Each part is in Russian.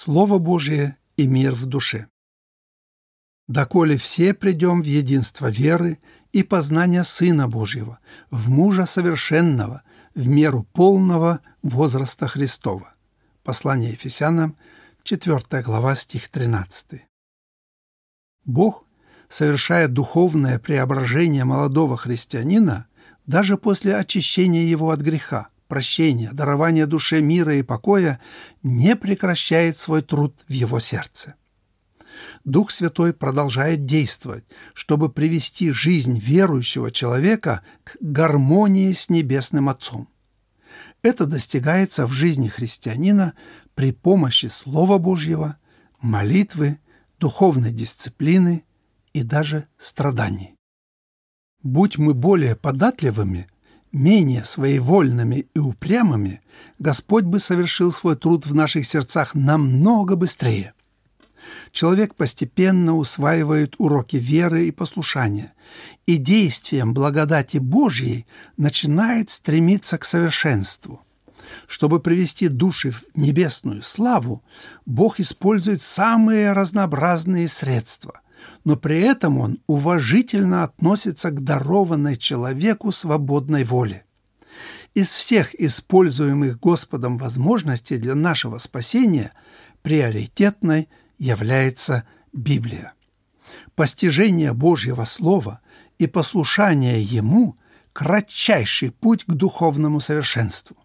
Слово Божие и мир в душе. «Доколе все придем в единство веры и познания Сына Божьего, в мужа совершенного, в меру полного возраста Христова». Послание Ефесянам, 4 глава, стих 13. Бог, совершая духовное преображение молодого христианина, даже после очищения его от греха, прощения, дарования душе мира и покоя, не прекращает свой труд в его сердце. Дух Святой продолжает действовать, чтобы привести жизнь верующего человека к гармонии с Небесным Отцом. Это достигается в жизни христианина при помощи Слова Божьего, молитвы, духовной дисциплины и даже страданий. Будь мы более податливыми – менее своевольными и упрямыми, Господь бы совершил свой труд в наших сердцах намного быстрее. Человек постепенно усваивает уроки веры и послушания, и действием благодати Божьей начинает стремиться к совершенству. Чтобы привести души в небесную славу, Бог использует самые разнообразные средства – но при этом он уважительно относится к дарованной человеку свободной воле. Из всех используемых Господом возможностей для нашего спасения приоритетной является Библия. Постижение Божьего Слова и послушание Ему – кратчайший путь к духовному совершенству.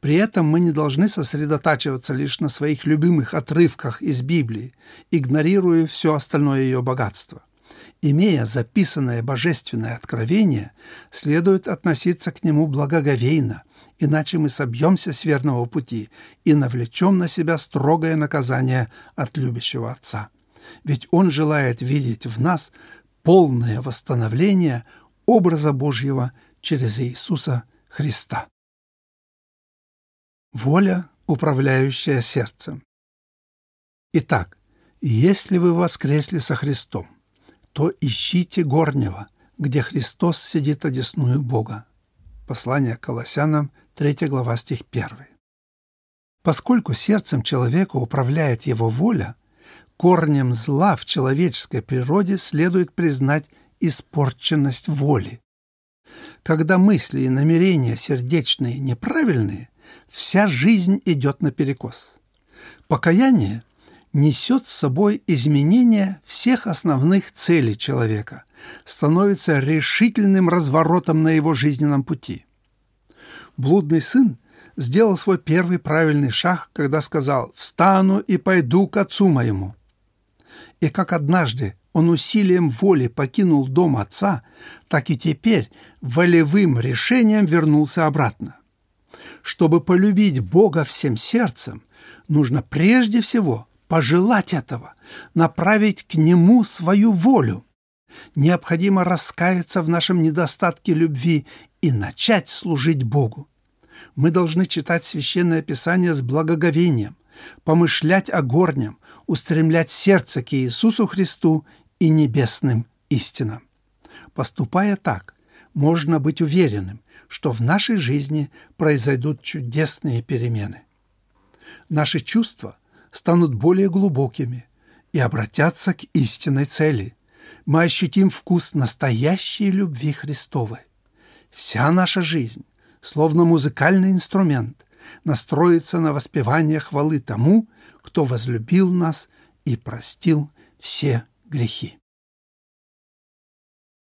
При этом мы не должны сосредотачиваться лишь на своих любимых отрывках из Библии, игнорируя все остальное ее богатство. Имея записанное божественное откровение, следует относиться к нему благоговейно, иначе мы собьемся с верного пути и навлечем на себя строгое наказание от любящего Отца. Ведь Он желает видеть в нас полное восстановление образа Божьего через Иисуса Христа. Воля, управляющая сердцем. Итак, если вы воскресли со Христом, то ищите горнего, где Христос сидит одесную Бога. Послание Колоссянам, 3 глава, стих 1. Поскольку сердцем человека управляет его воля, корнем зла в человеческой природе следует признать испорченность воли. Когда мысли и намерения сердечные неправильные, вся жизнь идет наперекос. Покаяние несет с собой изменение всех основных целей человека, становится решительным разворотом на его жизненном пути. Блудный сын сделал свой первый правильный шаг, когда сказал «Встану и пойду к отцу моему». И как однажды он усилием воли покинул дом отца, так и теперь волевым решением вернулся обратно. Чтобы полюбить Бога всем сердцем, нужно прежде всего пожелать этого, направить к Нему свою волю. Необходимо раскаяться в нашем недостатке любви и начать служить Богу. Мы должны читать Священное Писание с благоговением, помышлять о горнем, устремлять сердце к Иисусу Христу и небесным истинам. Поступая так, можно быть уверенным, что в нашей жизни произойдут чудесные перемены. Наши чувства станут более глубокими и обратятся к истинной цели. Мы ощутим вкус настоящей любви Христовой. Вся наша жизнь, словно музыкальный инструмент, настроится на воспевание хвалы тому, кто возлюбил нас и простил все грехи.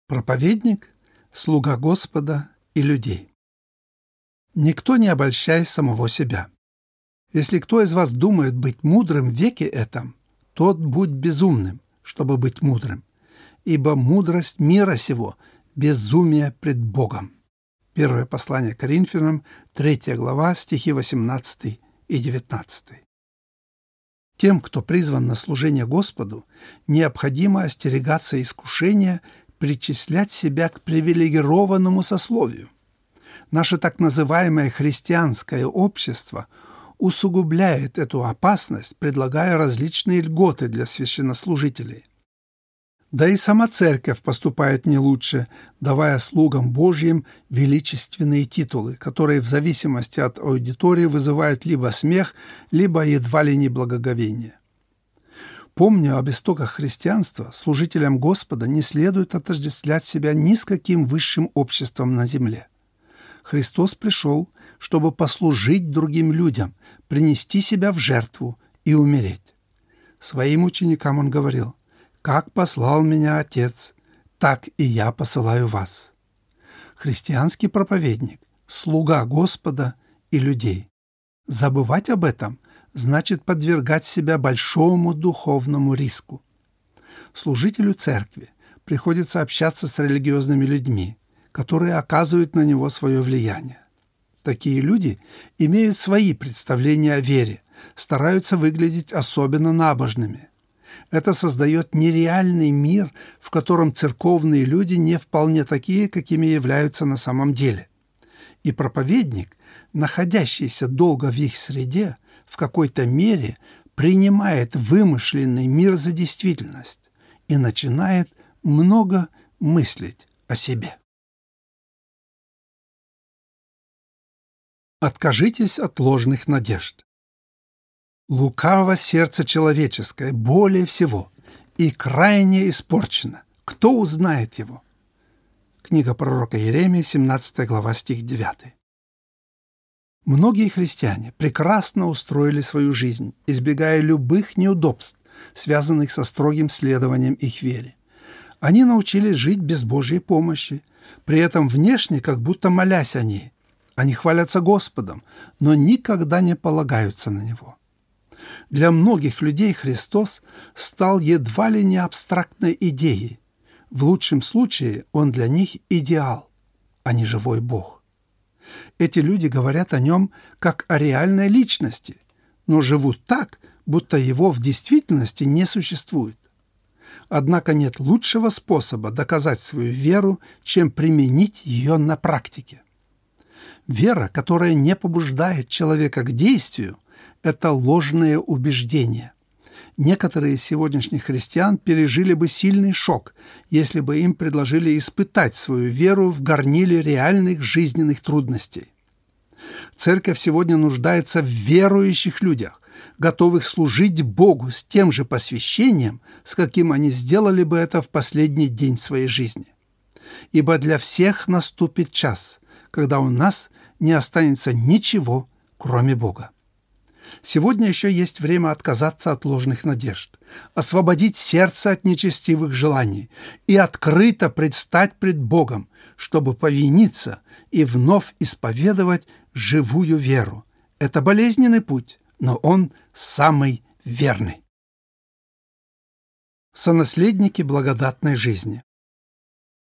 Проповедник, слуга Господа и людей. Никто не обольщай самого себя. Если кто из вас думает быть мудрым в веке этом, тот будь безумным, чтобы быть мудрым, ибо мудрость мира сего – безумие пред Богом. Первое послание Коринфянам, 3 глава, стихи 18 и 19. Тем, кто призван на служение Господу, необходимо остерегаться искушения причислять себя к привилегированному сословию. Наше так называемое христианское общество усугубляет эту опасность, предлагая различные льготы для священнослужителей. Да и сама церковь поступает не лучше, давая слугам Божьим величественные титулы, которые в зависимости от аудитории вызывают либо смех, либо едва ли не благоговение. Помня об истоках христианства, служителям Господа не следует отождествлять себя ни с каким высшим обществом на земле. Христос пришел, чтобы послужить другим людям, принести себя в жертву и умереть. Своим ученикам он говорил, «Как послал меня Отец, так и я посылаю вас». Христианский проповедник – слуга Господа и людей. Забывать об этом значит подвергать себя большому духовному риску. Служителю церкви приходится общаться с религиозными людьми, которые оказывают на него свое влияние. Такие люди имеют свои представления о вере, стараются выглядеть особенно набожными. Это создает нереальный мир, в котором церковные люди не вполне такие, какими являются на самом деле. И проповедник, находящийся долго в их среде, в какой-то мере принимает вымышленный мир за действительность и начинает много мыслить о себе. Откажитесь от ложных надежд. Лукаво сердце человеческое более всего и крайне испорчено. Кто узнает его? Книга пророка Еремии, 17 глава, стих 9. Многие христиане прекрасно устроили свою жизнь, избегая любых неудобств, связанных со строгим следованием их вере. Они научились жить без Божьей помощи, при этом внешне как будто молясь о ней. Они хвалятся Господом, но никогда не полагаются на Него. Для многих людей Христос стал едва ли не абстрактной идеей. В лучшем случае Он для них идеал, а не живой Бог. Эти люди говорят о нем как о реальной личности, но живут так, будто его в действительности не существует. Однако нет лучшего способа доказать свою веру, чем применить ее на практике. Вера, которая не побуждает человека к действию, это ложное убеждение. Некоторые из сегодняшних христиан пережили бы сильный шок, если бы им предложили испытать свою веру в горниле реальных жизненных трудностей. Церковь сегодня нуждается в верующих людях, готовых служить Богу с тем же посвящением, с каким они сделали бы это в последний день своей жизни. Ибо для всех наступит час, когда у нас не останется ничего, кроме Бога. Сегодня еще есть время отказаться от ложных надежд, освободить сердце от нечестивых желаний и открыто предстать пред Богом, чтобы повиниться и вновь исповедовать живую веру. Это болезненный путь, но он самый верный. Сонаследники благодатной жизни.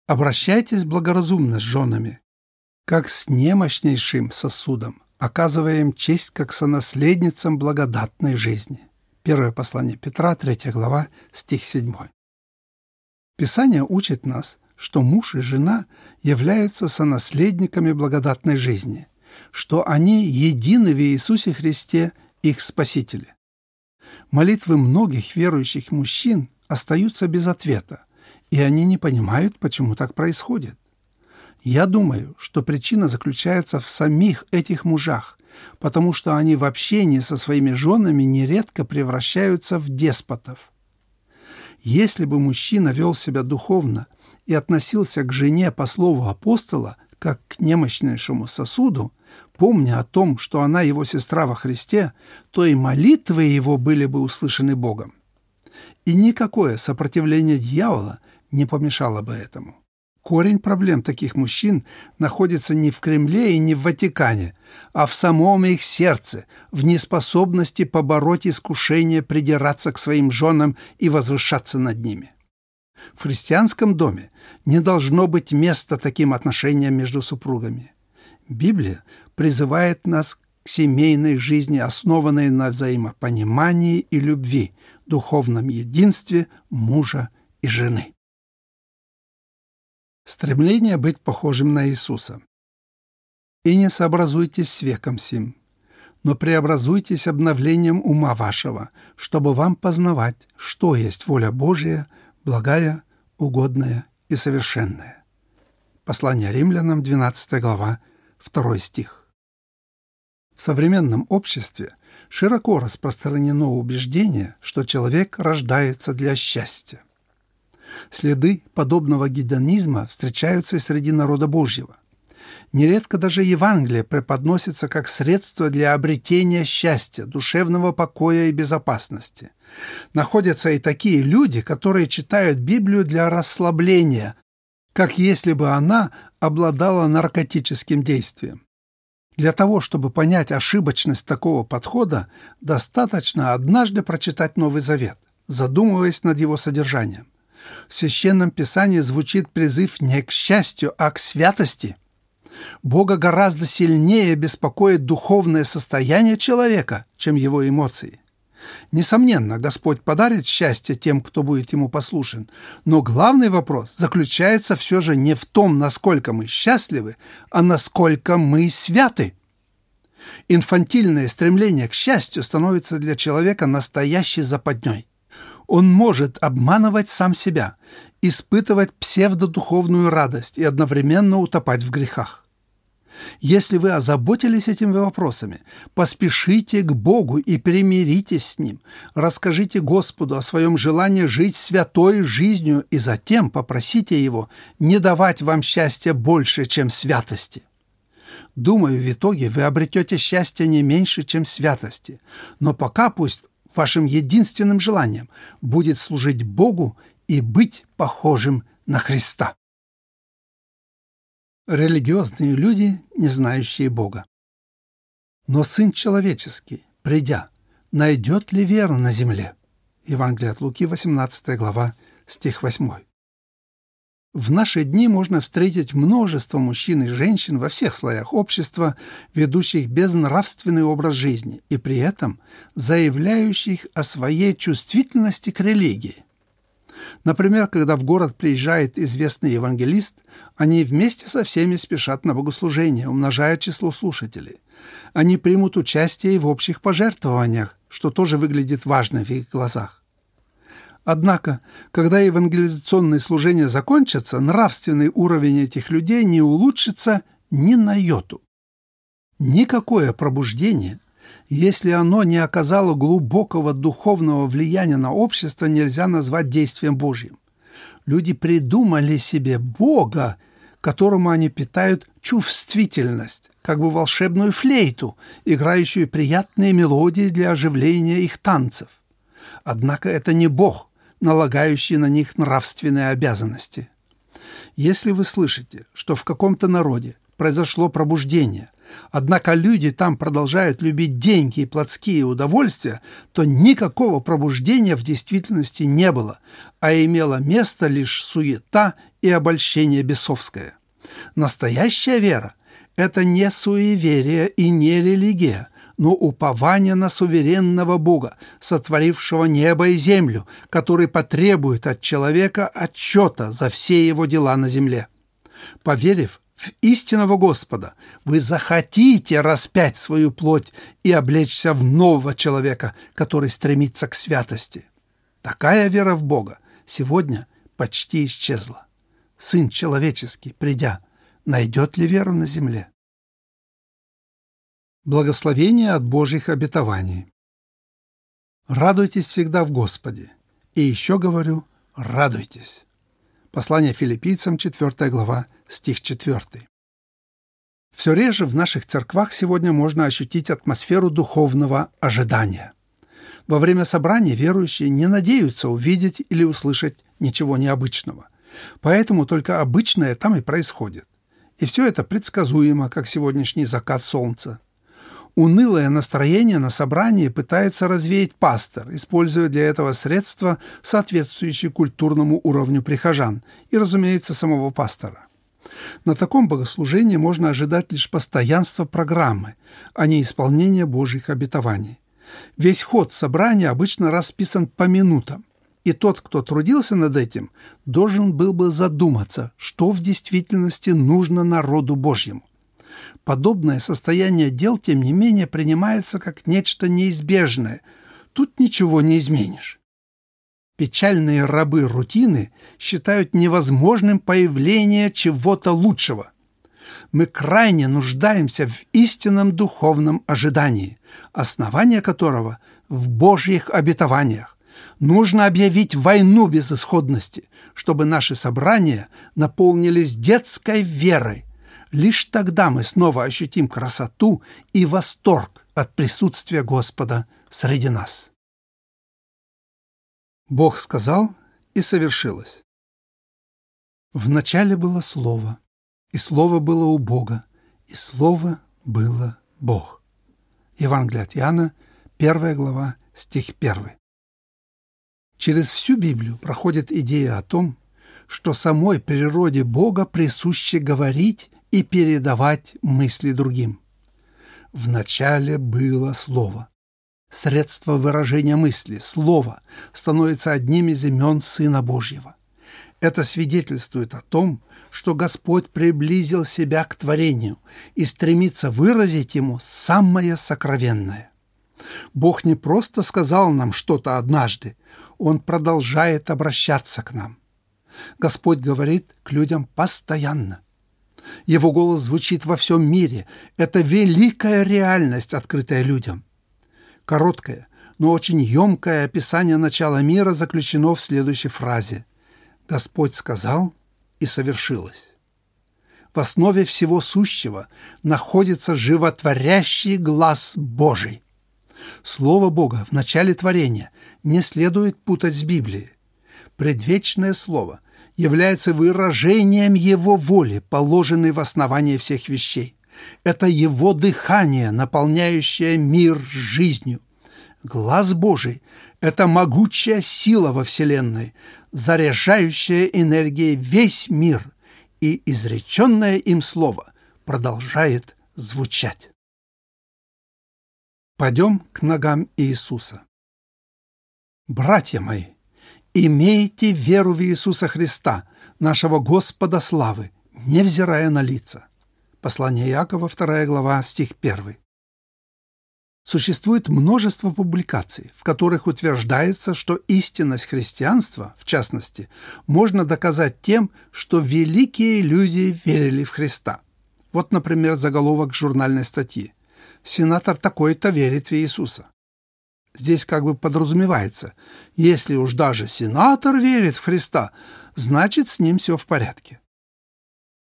Обращайтесь благоразумно с женами, как с немощнейшим сосудом, оказывая им честь как сонаследницам благодатной жизни. Первое послание Петра, 3 глава, стих 7. Писание учит нас, что муж и жена являются сонаследниками благодатной жизни, что они едины в Иисусе Христе, их Спасителе. Молитвы многих верующих мужчин остаются без ответа, и они не понимают, почему так происходит. Я думаю, что причина заключается в самих этих мужах, потому что они в общении со своими женами нередко превращаются в деспотов. Если бы мужчина вел себя духовно и относился к жене по слову апостола, как к немощнейшему сосуду, помня о том, что она его сестра во Христе, то и молитвы его были бы услышаны Богом. И никакое сопротивление дьявола не помешало бы этому. Корень проблем таких мужчин находится не в Кремле и не в Ватикане, а в самом их сердце, в неспособности побороть искушение придираться к своим женам и возвышаться над ними. В христианском доме не должно быть места таким отношениям между супругами. Библия призывает нас к семейной жизни, основанной на взаимопонимании и любви, духовном единстве мужа и жены. Стремление быть похожим на Иисуса. «И не сообразуйтесь с веком сим, но преобразуйтесь обновлением ума вашего, чтобы вам познавать, что есть воля Божия, благая, угодное и совершенное. Послание римлянам, 12 глава, 2 стих. В современном обществе широко распространено убеждение, что человек рождается для счастья. Следы подобного гедонизма встречаются и среди народа Божьего. Нередко даже Евангелие преподносится как средство для обретения счастья, душевного покоя и безопасности. Находятся и такие люди, которые читают Библию для расслабления, как если бы она обладала наркотическим действием. Для того, чтобы понять ошибочность такого подхода, достаточно однажды прочитать Новый Завет, задумываясь над его содержанием. В Священном Писании звучит призыв не к счастью, а к святости. Бога гораздо сильнее беспокоит духовное состояние человека, чем его эмоции. Несомненно, Господь подарит счастье тем, кто будет Ему послушен, но главный вопрос заключается все же не в том, насколько мы счастливы, а насколько мы святы. Инфантильное стремление к счастью становится для человека настоящей западней. Он может обманывать сам себя, испытывать псевдодуховную радость и одновременно утопать в грехах. Если вы озаботились этими вопросами, поспешите к Богу и примиритесь с Ним. Расскажите Господу о своем желании жить святой жизнью и затем попросите Его не давать вам счастья больше, чем святости. Думаю, в итоге вы обретете счастье не меньше, чем святости. Но пока пусть вашим единственным желанием будет служить Богу и быть похожим на Христа. Религиозные люди, не знающие Бога. Но Сын Человеческий, придя, найдет ли веру на земле? Евангелие от Луки, 18 глава, стих 8. В наши дни можно встретить множество мужчин и женщин во всех слоях общества, ведущих безнравственный образ жизни и при этом заявляющих о своей чувствительности к религии. Например, когда в город приезжает известный евангелист, они вместе со всеми спешат на богослужение, умножая число слушателей. Они примут участие и в общих пожертвованиях, что тоже выглядит важно в их глазах. Однако, когда евангелизационные служения закончатся, нравственный уровень этих людей не улучшится ни на йоту. Никакое пробуждение, если оно не оказало глубокого духовного влияния на общество, нельзя назвать действием Божьим. Люди придумали себе Бога, которому они питают чувствительность, как бы волшебную флейту, играющую приятные мелодии для оживления их танцев. Однако это не Бог – налагающие на них нравственные обязанности. Если вы слышите, что в каком-то народе произошло пробуждение, однако люди там продолжают любить деньги и плотские удовольствия, то никакого пробуждения в действительности не было, а имела место лишь суета и обольщение бесовское. Настоящая вера – это не суеверие и не религия – но упование на суверенного Бога, сотворившего небо и землю, который потребует от человека отчета за все его дела на земле. Поверив в истинного Господа, вы захотите распять свою плоть и облечься в нового человека, который стремится к святости. Такая вера в Бога сегодня почти исчезла. Сын человеческий, придя, найдет ли веру на земле? Благословение от Божьих обетований. Радуйтесь всегда в Господе. И еще говорю, радуйтесь. Послание филиппийцам, 4 глава, стих 4. Все реже в наших церквах сегодня можно ощутить атмосферу духовного ожидания. Во время собрания верующие не надеются увидеть или услышать ничего необычного. Поэтому только обычное там и происходит. И все это предсказуемо, как сегодняшний закат солнца. Унылое настроение на собрании пытается развеять пастор, используя для этого средства, соответствующие культурному уровню прихожан и, разумеется, самого пастора. На таком богослужении можно ожидать лишь постоянства программы, а не исполнения Божьих обетований. Весь ход собрания обычно расписан по минутам, и тот, кто трудился над этим, должен был бы задуматься, что в действительности нужно народу Божьему. Подобное состояние дел, тем не менее, принимается как нечто неизбежное. Тут ничего не изменишь. Печальные рабы рутины считают невозможным появление чего-то лучшего. Мы крайне нуждаемся в истинном духовном ожидании, основание которого в Божьих обетованиях. Нужно объявить войну безысходности, чтобы наши собрания наполнились детской верой. Лишь тогда мы снова ощутим красоту и восторг от присутствия Господа среди нас. Бог сказал, и совершилось. Вначале было Слово, и Слово было у Бога, и Слово было Бог. Евангелие от Иоанна, 1 глава, стих 1. Через всю Библию проходит идея о том, что самой природе Бога присуще говорить и передавать мысли другим. Вначале было Слово средство выражения мысли, слова, становится одним из имен Сына Божьего. Это свидетельствует о том, что Господь приблизил себя к творению и стремится выразить ему самое сокровенное. Бог не просто сказал нам что-то однажды, Он продолжает обращаться к нам. Господь говорит к людям постоянно. Его голос звучит во всем мире. Это великая реальность, открытая людям. Короткое, но очень емкое описание начала мира заключено в следующей фразе «Господь сказал, и совершилось». В основе всего сущего находится животворящий глаз Божий. Слово Бога в начале творения не следует путать с Библией. Предвечное Слово является выражением Его воли, положенной в основании всех вещей. Это Его дыхание, наполняющее мир жизнью. Глаз Божий – это могучая сила во Вселенной, заряжающая энергией весь мир, и изреченное им слово продолжает звучать. Пойдем к ногам Иисуса. Братья мои, имейте веру в Иисуса Христа, нашего Господа славы, невзирая на лица. Послание Иакова, 2 глава, стих 1. Существует множество публикаций, в которых утверждается, что истинность христианства, в частности, можно доказать тем, что великие люди верили в Христа. Вот, например, заголовок журнальной статьи. «Сенатор такой-то верит в Иисуса». Здесь как бы подразумевается, если уж даже сенатор верит в Христа, значит, с ним все в порядке.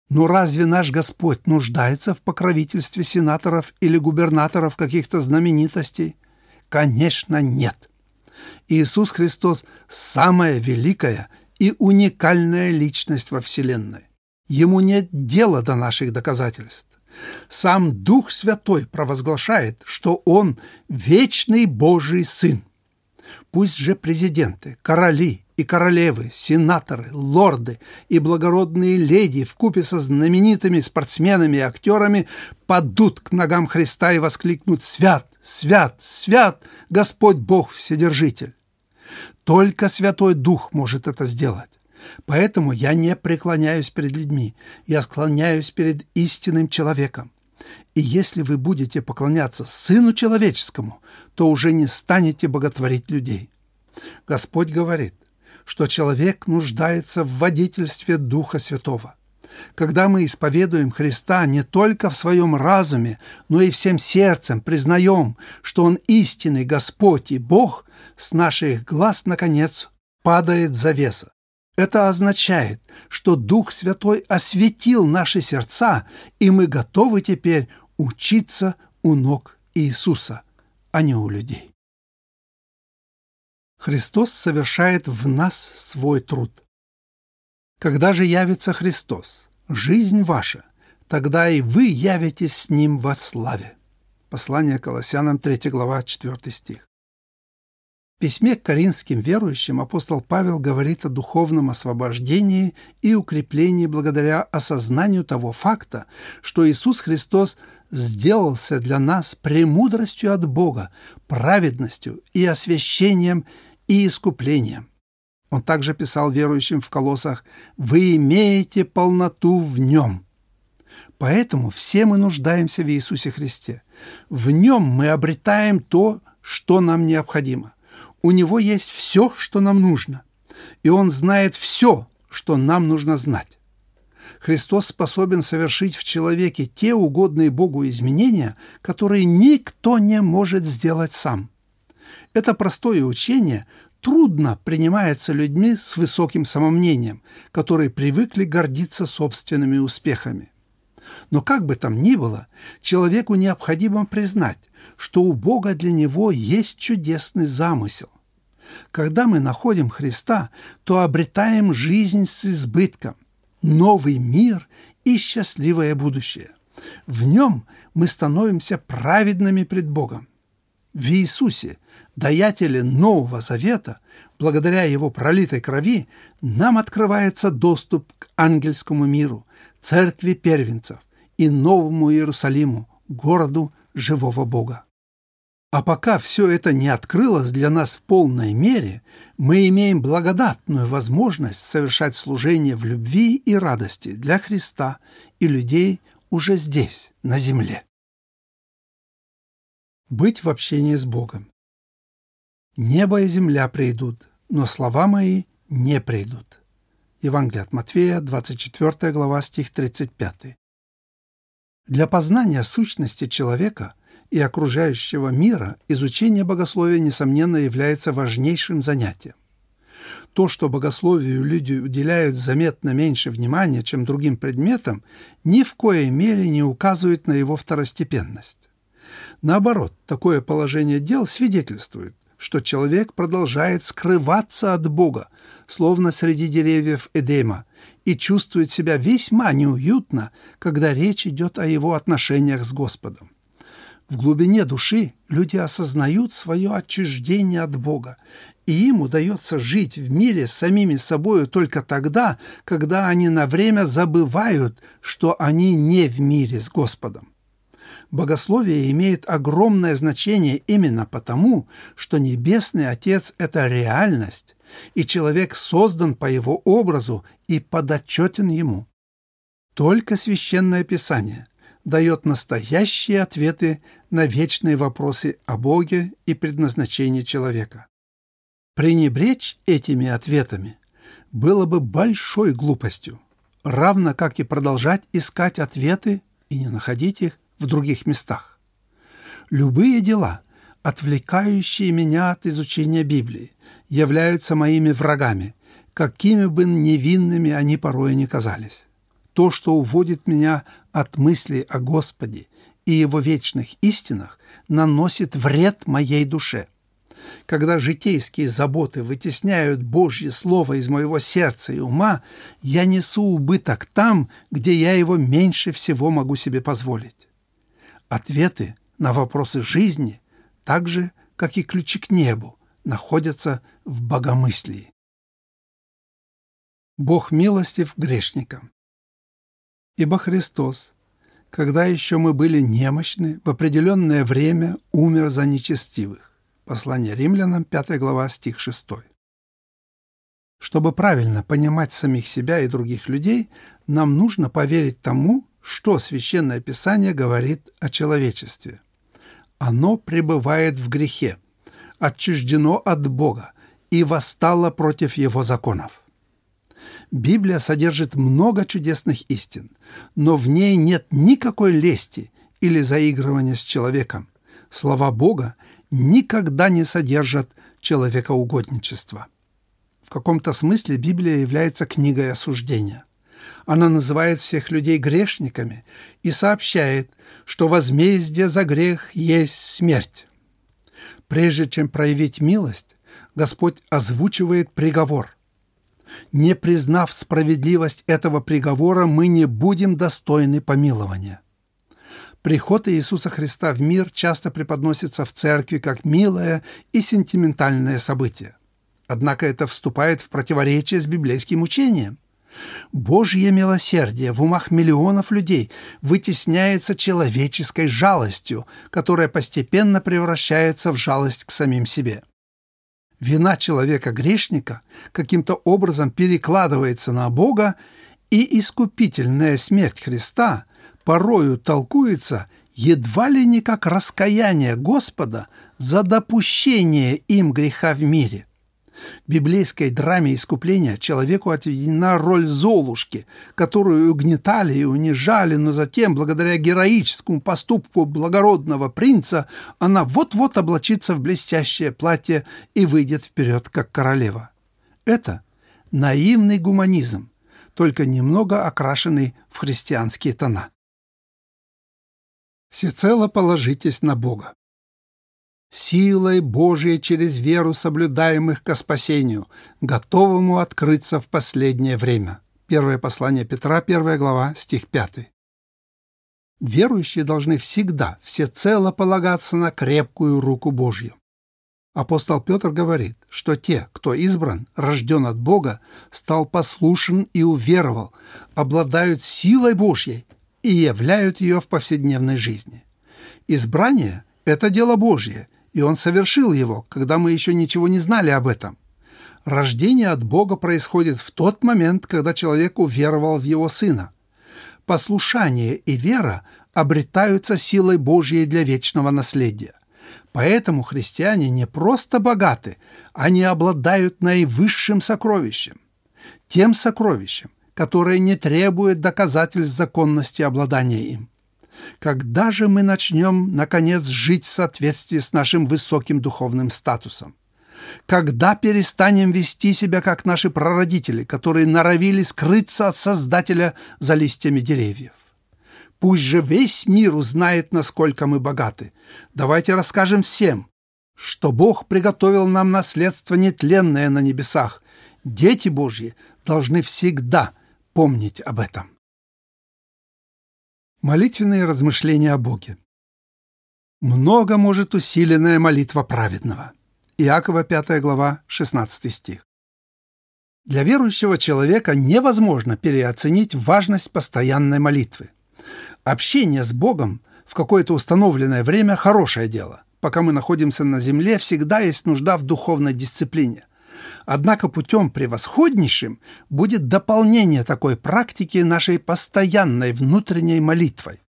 Но разве наш Господь нуждается в покровительстве сенаторов или губернаторов каких-то знаменитостей? Конечно, нет. Иисус Христос – самая великая и уникальная личность во Вселенной. Ему нет дела до наших доказательств. Сам Дух Святой провозглашает, что Он – вечный Божий Сын. Пусть же президенты, короли и королевы, сенаторы, лорды и благородные леди в купе со знаменитыми спортсменами и актерами падут к ногам Христа и воскликнут «Свят, свят, свят, Господь Бог Вседержитель!» Только Святой Дух может это сделать. Поэтому я не преклоняюсь перед людьми, я склоняюсь перед истинным человеком. И если вы будете поклоняться Сыну Человеческому, то уже не станете боготворить людей. Господь говорит, что человек нуждается в водительстве Духа Святого. Когда мы исповедуем Христа не только в своем разуме, но и всем сердцем признаем, что Он истинный Господь и Бог, с наших глаз, наконец, падает завеса. Это означает, что Дух Святой осветил наши сердца, и мы готовы теперь учиться у ног Иисуса, а не у людей. Христос совершает в нас свой труд. Когда же явится Христос, жизнь ваша, тогда и вы явитесь с Ним во славе. Послание Колоссянам, 3 глава, 4 стих. Письме к коринфским верующим апостол Павел говорит о духовном освобождении и укреплении благодаря осознанию того факта, что Иисус Христос сделался для нас премудростью от Бога, праведностью и освящением и искуплением. Он также писал верующим в колоссах «Вы имеете полноту в Нем». Поэтому все мы нуждаемся в Иисусе Христе. В Нем мы обретаем то, что нам необходимо. У Него есть все, что нам нужно, и Он знает все, что нам нужно знать. Христос способен совершить в человеке те угодные Богу изменения, которые никто не может сделать сам. Это простое учение трудно принимается людьми с высоким самомнением, которые привыкли гордиться собственными успехами. Но как бы там ни было, человеку необходимо признать, что у Бога для него есть чудесный замысел. Когда мы находим Христа, то обретаем жизнь с избытком, новый мир и счастливое будущее. В нем мы становимся праведными пред Богом. В Иисусе, даятеле Нового Завета, благодаря Его пролитой крови, нам открывается доступ к ангельскому миру, церкви первенцев и Новому Иерусалиму, городу живого Бога. А пока все это не открылось для нас в полной мере, мы имеем благодатную возможность совершать служение в любви и радости для Христа и людей уже здесь, на земле. Быть в общении с Богом. Небо и земля придут, но слова мои не придут. Евангелие от Матфея, 24 глава, стих 35. Для познания сущности человека – и окружающего мира, изучение богословия, несомненно, является важнейшим занятием. То, что богословию люди уделяют заметно меньше внимания, чем другим предметам, ни в коей мере не указывает на его второстепенность. Наоборот, такое положение дел свидетельствует, что человек продолжает скрываться от Бога, словно среди деревьев Эдема, и чувствует себя весьма неуютно, когда речь идет о его отношениях с Господом. В глубине души люди осознают свое отчуждение от Бога, и им удается жить в мире с самими собою только тогда, когда они на время забывают, что они не в мире с Господом. Богословие имеет огромное значение именно потому, что Небесный Отец – это реальность, и человек создан по его образу и подотчетен ему. Только Священное Писание дает настоящие ответы на вечные вопросы о Боге и предназначении человека. Пренебречь этими ответами было бы большой глупостью, равно как и продолжать искать ответы и не находить их в других местах. Любые дела, отвлекающие меня от изучения Библии, являются моими врагами, какими бы невинными они порой не казались. То, что уводит меня от мысли о Господе и Его вечных истинах, наносит вред моей душе. Когда житейские заботы вытесняют Божье Слово из моего сердца и ума, я несу убыток там, где я его меньше всего могу себе позволить. Ответы на вопросы жизни, так же, как и ключи к небу, находятся в богомыслии. Бог милостив грешникам. Ибо Христос, когда еще мы были немощны, в определенное время умер за нечестивых. Послание римлянам, 5 глава, стих 6. Чтобы правильно понимать самих себя и других людей, нам нужно поверить тому, что Священное Писание говорит о человечестве. Оно пребывает в грехе, отчуждено от Бога и восстало против Его законов. Библия содержит много чудесных истин, но в ней нет никакой лести или заигрывания с человеком. Слова Бога никогда не содержат человекоугодничества. В каком-то смысле Библия является книгой осуждения. Она называет всех людей грешниками и сообщает, что возмездие за грех есть смерть. Прежде чем проявить милость, Господь озвучивает приговор – не признав справедливость этого приговора, мы не будем достойны помилования. Приход Иисуса Христа в мир часто преподносится в церкви как милое и сентиментальное событие. Однако это вступает в противоречие с библейским учением. Божье милосердие в умах миллионов людей вытесняется человеческой жалостью, которая постепенно превращается в жалость к самим себе вина человека-грешника каким-то образом перекладывается на Бога, и искупительная смерть Христа порою толкуется едва ли не как раскаяние Господа за допущение им греха в мире. В библейской драме искупления человеку отведена роль Золушки, которую угнетали и унижали, но затем, благодаря героическому поступку благородного принца, она вот-вот облачится в блестящее платье и выйдет вперед, как королева. Это наивный гуманизм, только немного окрашенный в христианские тона. Всецело положитесь на Бога силой Божией через веру соблюдаемых ко спасению, готовому открыться в последнее время. Первое послание Петра, первая глава, стих 5. Верующие должны всегда всецело полагаться на крепкую руку Божью. Апостол Петр говорит, что те, кто избран, рожден от Бога, стал послушен и уверовал, обладают силой Божьей и являют ее в повседневной жизни. Избрание – это дело Божье – и Он совершил его, когда мы еще ничего не знали об этом. Рождение от Бога происходит в тот момент, когда человек уверовал в Его Сына. Послушание и вера обретаются силой Божьей для вечного наследия. Поэтому христиане не просто богаты, они обладают наивысшим сокровищем. Тем сокровищем, которое не требует доказательств законности обладания им. Когда же мы начнем, наконец, жить в соответствии с нашим высоким духовным статусом? Когда перестанем вести себя, как наши прародители, которые норовили скрыться от Создателя за листьями деревьев? Пусть же весь мир узнает, насколько мы богаты. Давайте расскажем всем, что Бог приготовил нам наследство нетленное на небесах. Дети Божьи должны всегда помнить об этом. Молитвенные размышления о Боге. Много может усиленная молитва праведного. Иакова 5 глава 16 стих. Для верующего человека невозможно переоценить важность постоянной молитвы. Общение с Богом в какое-то установленное время – хорошее дело. Пока мы находимся на земле, всегда есть нужда в духовной дисциплине. Однако путем превосходнейшим будет дополнение такой практики нашей постоянной внутренней молитвой.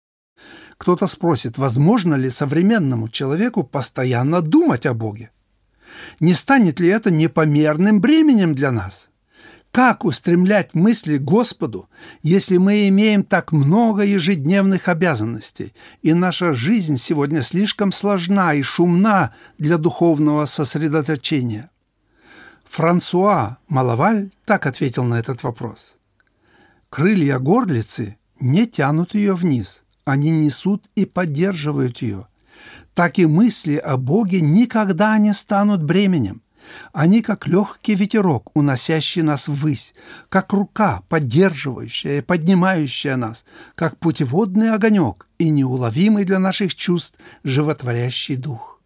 Кто-то спросит, возможно ли современному человеку постоянно думать о Боге? Не станет ли это непомерным бременем для нас? Как устремлять мысли Господу, если мы имеем так много ежедневных обязанностей, и наша жизнь сегодня слишком сложна и шумна для духовного сосредоточения? Франсуа Малаваль так ответил на этот вопрос. Крылья горлицы не тянут ее вниз, они несут и поддерживают ее. Так и мысли о Боге никогда не станут бременем. Они как легкий ветерок, уносящий нас ввысь, как рука, поддерживающая и поднимающая нас, как путеводный огонек и неуловимый для наших чувств животворящий дух.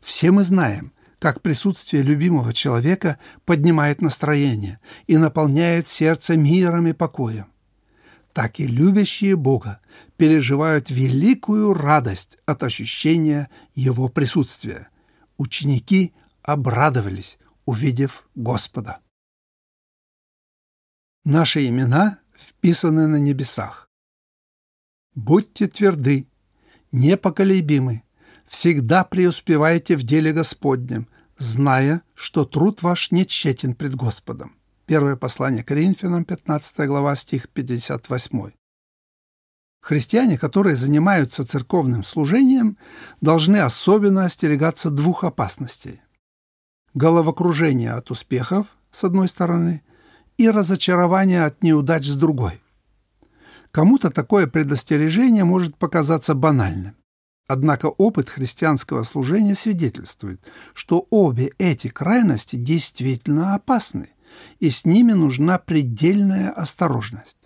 Все мы знаем – как присутствие любимого человека поднимает настроение и наполняет сердце миром и покоем. Так и любящие Бога переживают великую радость от ощущения Его присутствия. Ученики обрадовались, увидев Господа. Наши имена вписаны на небесах. Будьте тверды, непоколебимы, всегда преуспевайте в деле Господнем, зная, что труд ваш не тщетен пред Господом. Первое послание Коринфянам, 15 глава, стих 58. Христиане, которые занимаются церковным служением, должны особенно остерегаться двух опасностей. Головокружение от успехов, с одной стороны, и разочарование от неудач с другой. Кому-то такое предостережение может показаться банальным. Однако опыт христианского служения свидетельствует, что обе эти крайности действительно опасны, и с ними нужна предельная осторожность.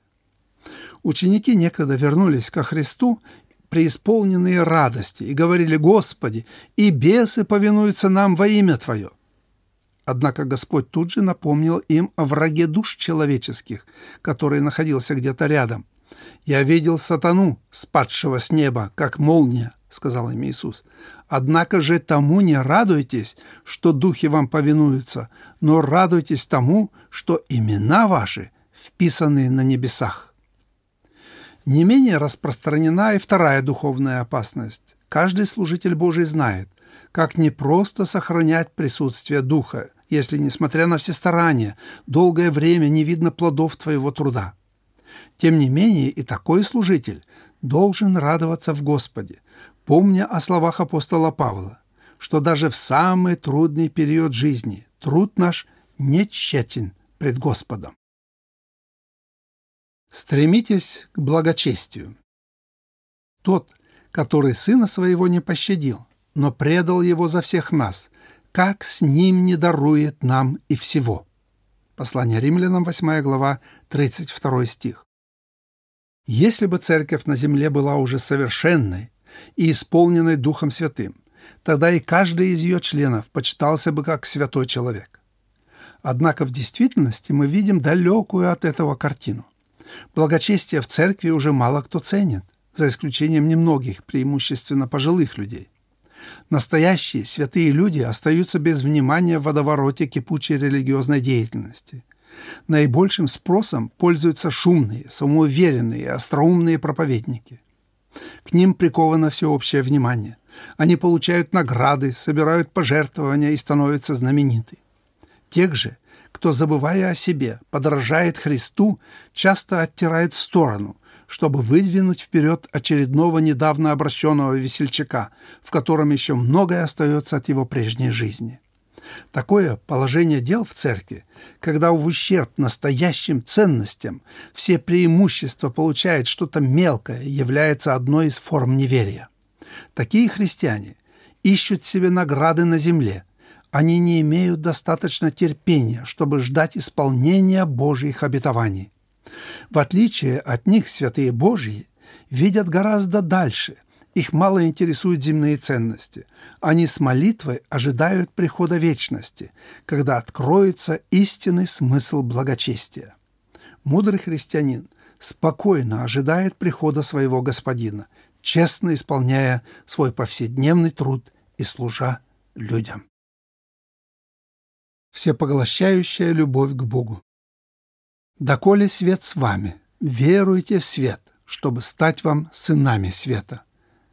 Ученики некогда вернулись ко Христу, преисполненные радости, и говорили «Господи, и бесы повинуются нам во имя Твое». Однако Господь тут же напомнил им о враге душ человеческих, который находился где-то рядом. «Я видел сатану, спадшего с неба, как молния сказал им Иисус. «Однако же тому не радуйтесь, что духи вам повинуются, но радуйтесь тому, что имена ваши вписаны на небесах». Не менее распространена и вторая духовная опасность. Каждый служитель Божий знает, как непросто сохранять присутствие Духа, если, несмотря на все старания, долгое время не видно плодов твоего труда. Тем не менее, и такой служитель должен радоваться в Господе, помня о словах апостола Павла, что даже в самый трудный период жизни труд наш не тщетен пред Господом. Стремитесь к благочестию. Тот, который сына своего не пощадил, но предал его за всех нас, как с ним не дарует нам и всего. Послание римлянам, 8 глава, 32 стих. Если бы церковь на земле была уже совершенной и исполненной Духом Святым, тогда и каждый из ее членов почитался бы как святой человек. Однако в действительности мы видим далекую от этого картину. Благочестие в церкви уже мало кто ценит, за исключением немногих, преимущественно пожилых людей. Настоящие святые люди остаются без внимания в водовороте кипучей религиозной деятельности. Наибольшим спросом пользуются шумные, самоуверенные и остроумные проповедники. К ним приковано всеобщее внимание. Они получают награды, собирают пожертвования и становятся знамениты. Тех же, кто, забывая о себе, подражает Христу, часто оттирает в сторону, чтобы выдвинуть вперед очередного недавно обращенного весельчака, в котором еще многое остается от его прежней жизни. Такое положение дел в церкви, когда в ущерб настоящим ценностям все преимущества получает что-то мелкое, является одной из форм неверия. Такие христиане ищут себе награды на земле – они не имеют достаточно терпения, чтобы ждать исполнения Божьих обетований. В отличие от них святые Божьи видят гораздо дальше. Их мало интересуют земные ценности. Они с молитвой ожидают прихода вечности, когда откроется истинный смысл благочестия. Мудрый христианин спокойно ожидает прихода своего господина, честно исполняя свой повседневный труд и служа людям всепоглощающая любовь к Богу. «Доколе свет с вами, веруйте в свет, чтобы стать вам сынами света».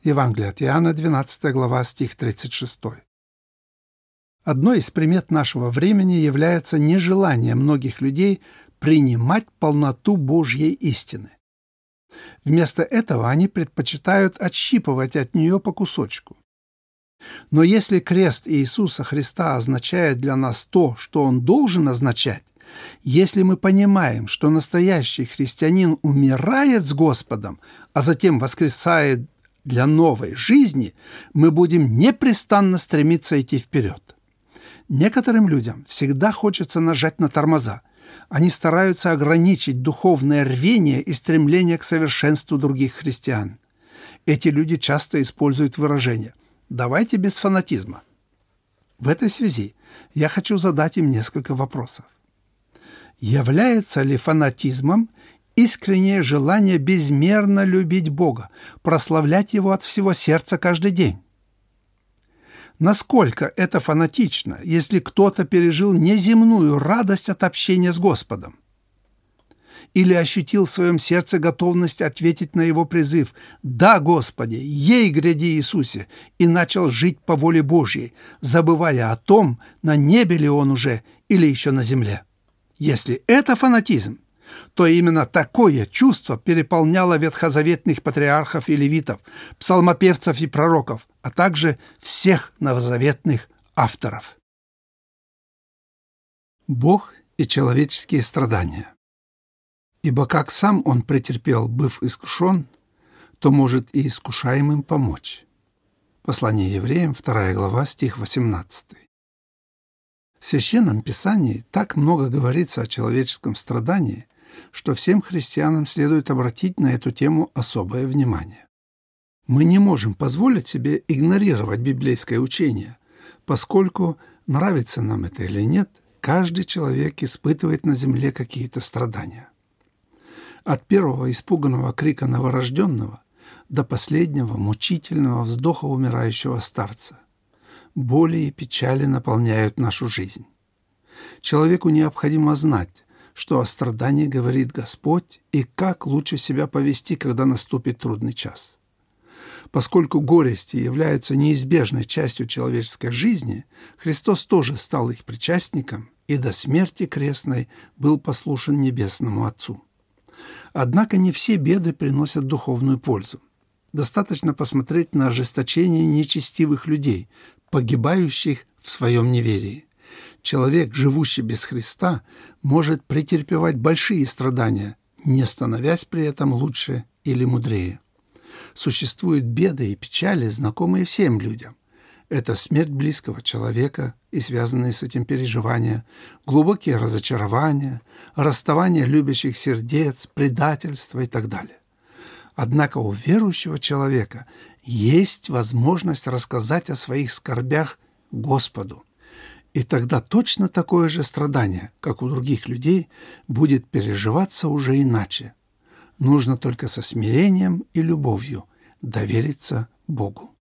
Евангелие от Иоанна, 12 глава, стих 36. Одной из примет нашего времени является нежелание многих людей принимать полноту Божьей истины. Вместо этого они предпочитают отщипывать от нее по кусочку. Но если крест Иисуса Христа означает для нас то, что он должен означать, если мы понимаем, что настоящий христианин умирает с Господом, а затем воскресает для новой жизни, мы будем непрестанно стремиться идти вперед. Некоторым людям всегда хочется нажать на тормоза. Они стараются ограничить духовное рвение и стремление к совершенству других христиан. Эти люди часто используют выражение Давайте без фанатизма. В этой связи я хочу задать им несколько вопросов. Является ли фанатизмом искреннее желание безмерно любить Бога, прославлять Его от всего сердца каждый день? Насколько это фанатично, если кто-то пережил неземную радость от общения с Господом? или ощутил в своем сердце готовность ответить на его призыв «Да, Господи, ей гряди Иисусе!» и начал жить по воле Божьей, забывая о том, на небе ли он уже или еще на земле. Если это фанатизм, то именно такое чувство переполняло ветхозаветных патриархов и левитов, псалмопевцев и пророков, а также всех новозаветных авторов. Бог и человеческие страдания. Ибо как сам он претерпел, быв искушен, то может и искушаемым помочь. Послание евреям, 2 глава, стих 18. В Священном Писании так много говорится о человеческом страдании, что всем христианам следует обратить на эту тему особое внимание. Мы не можем позволить себе игнорировать библейское учение, поскольку, нравится нам это или нет, каждый человек испытывает на земле какие-то страдания. От первого испуганного крика новорожденного до последнего мучительного вздоха умирающего старца. Боли и печали наполняют нашу жизнь. Человеку необходимо знать, что о страдании говорит Господь и как лучше себя повести, когда наступит трудный час. Поскольку горести являются неизбежной частью человеческой жизни, Христос тоже стал их причастником и до смерти крестной был послушен Небесному Отцу. Однако не все беды приносят духовную пользу. Достаточно посмотреть на ожесточение нечестивых людей, погибающих в своем неверии. Человек, живущий без Христа, может претерпевать большие страдания, не становясь при этом лучше или мудрее. Существуют беды и печали, знакомые всем людям. Это смерть близкого человека и связанные с этим переживания, глубокие разочарования, расставание любящих сердец, предательство и так далее. Однако у верующего человека есть возможность рассказать о своих скорбях Господу. И тогда точно такое же страдание, как у других людей, будет переживаться уже иначе. Нужно только со смирением и любовью довериться Богу.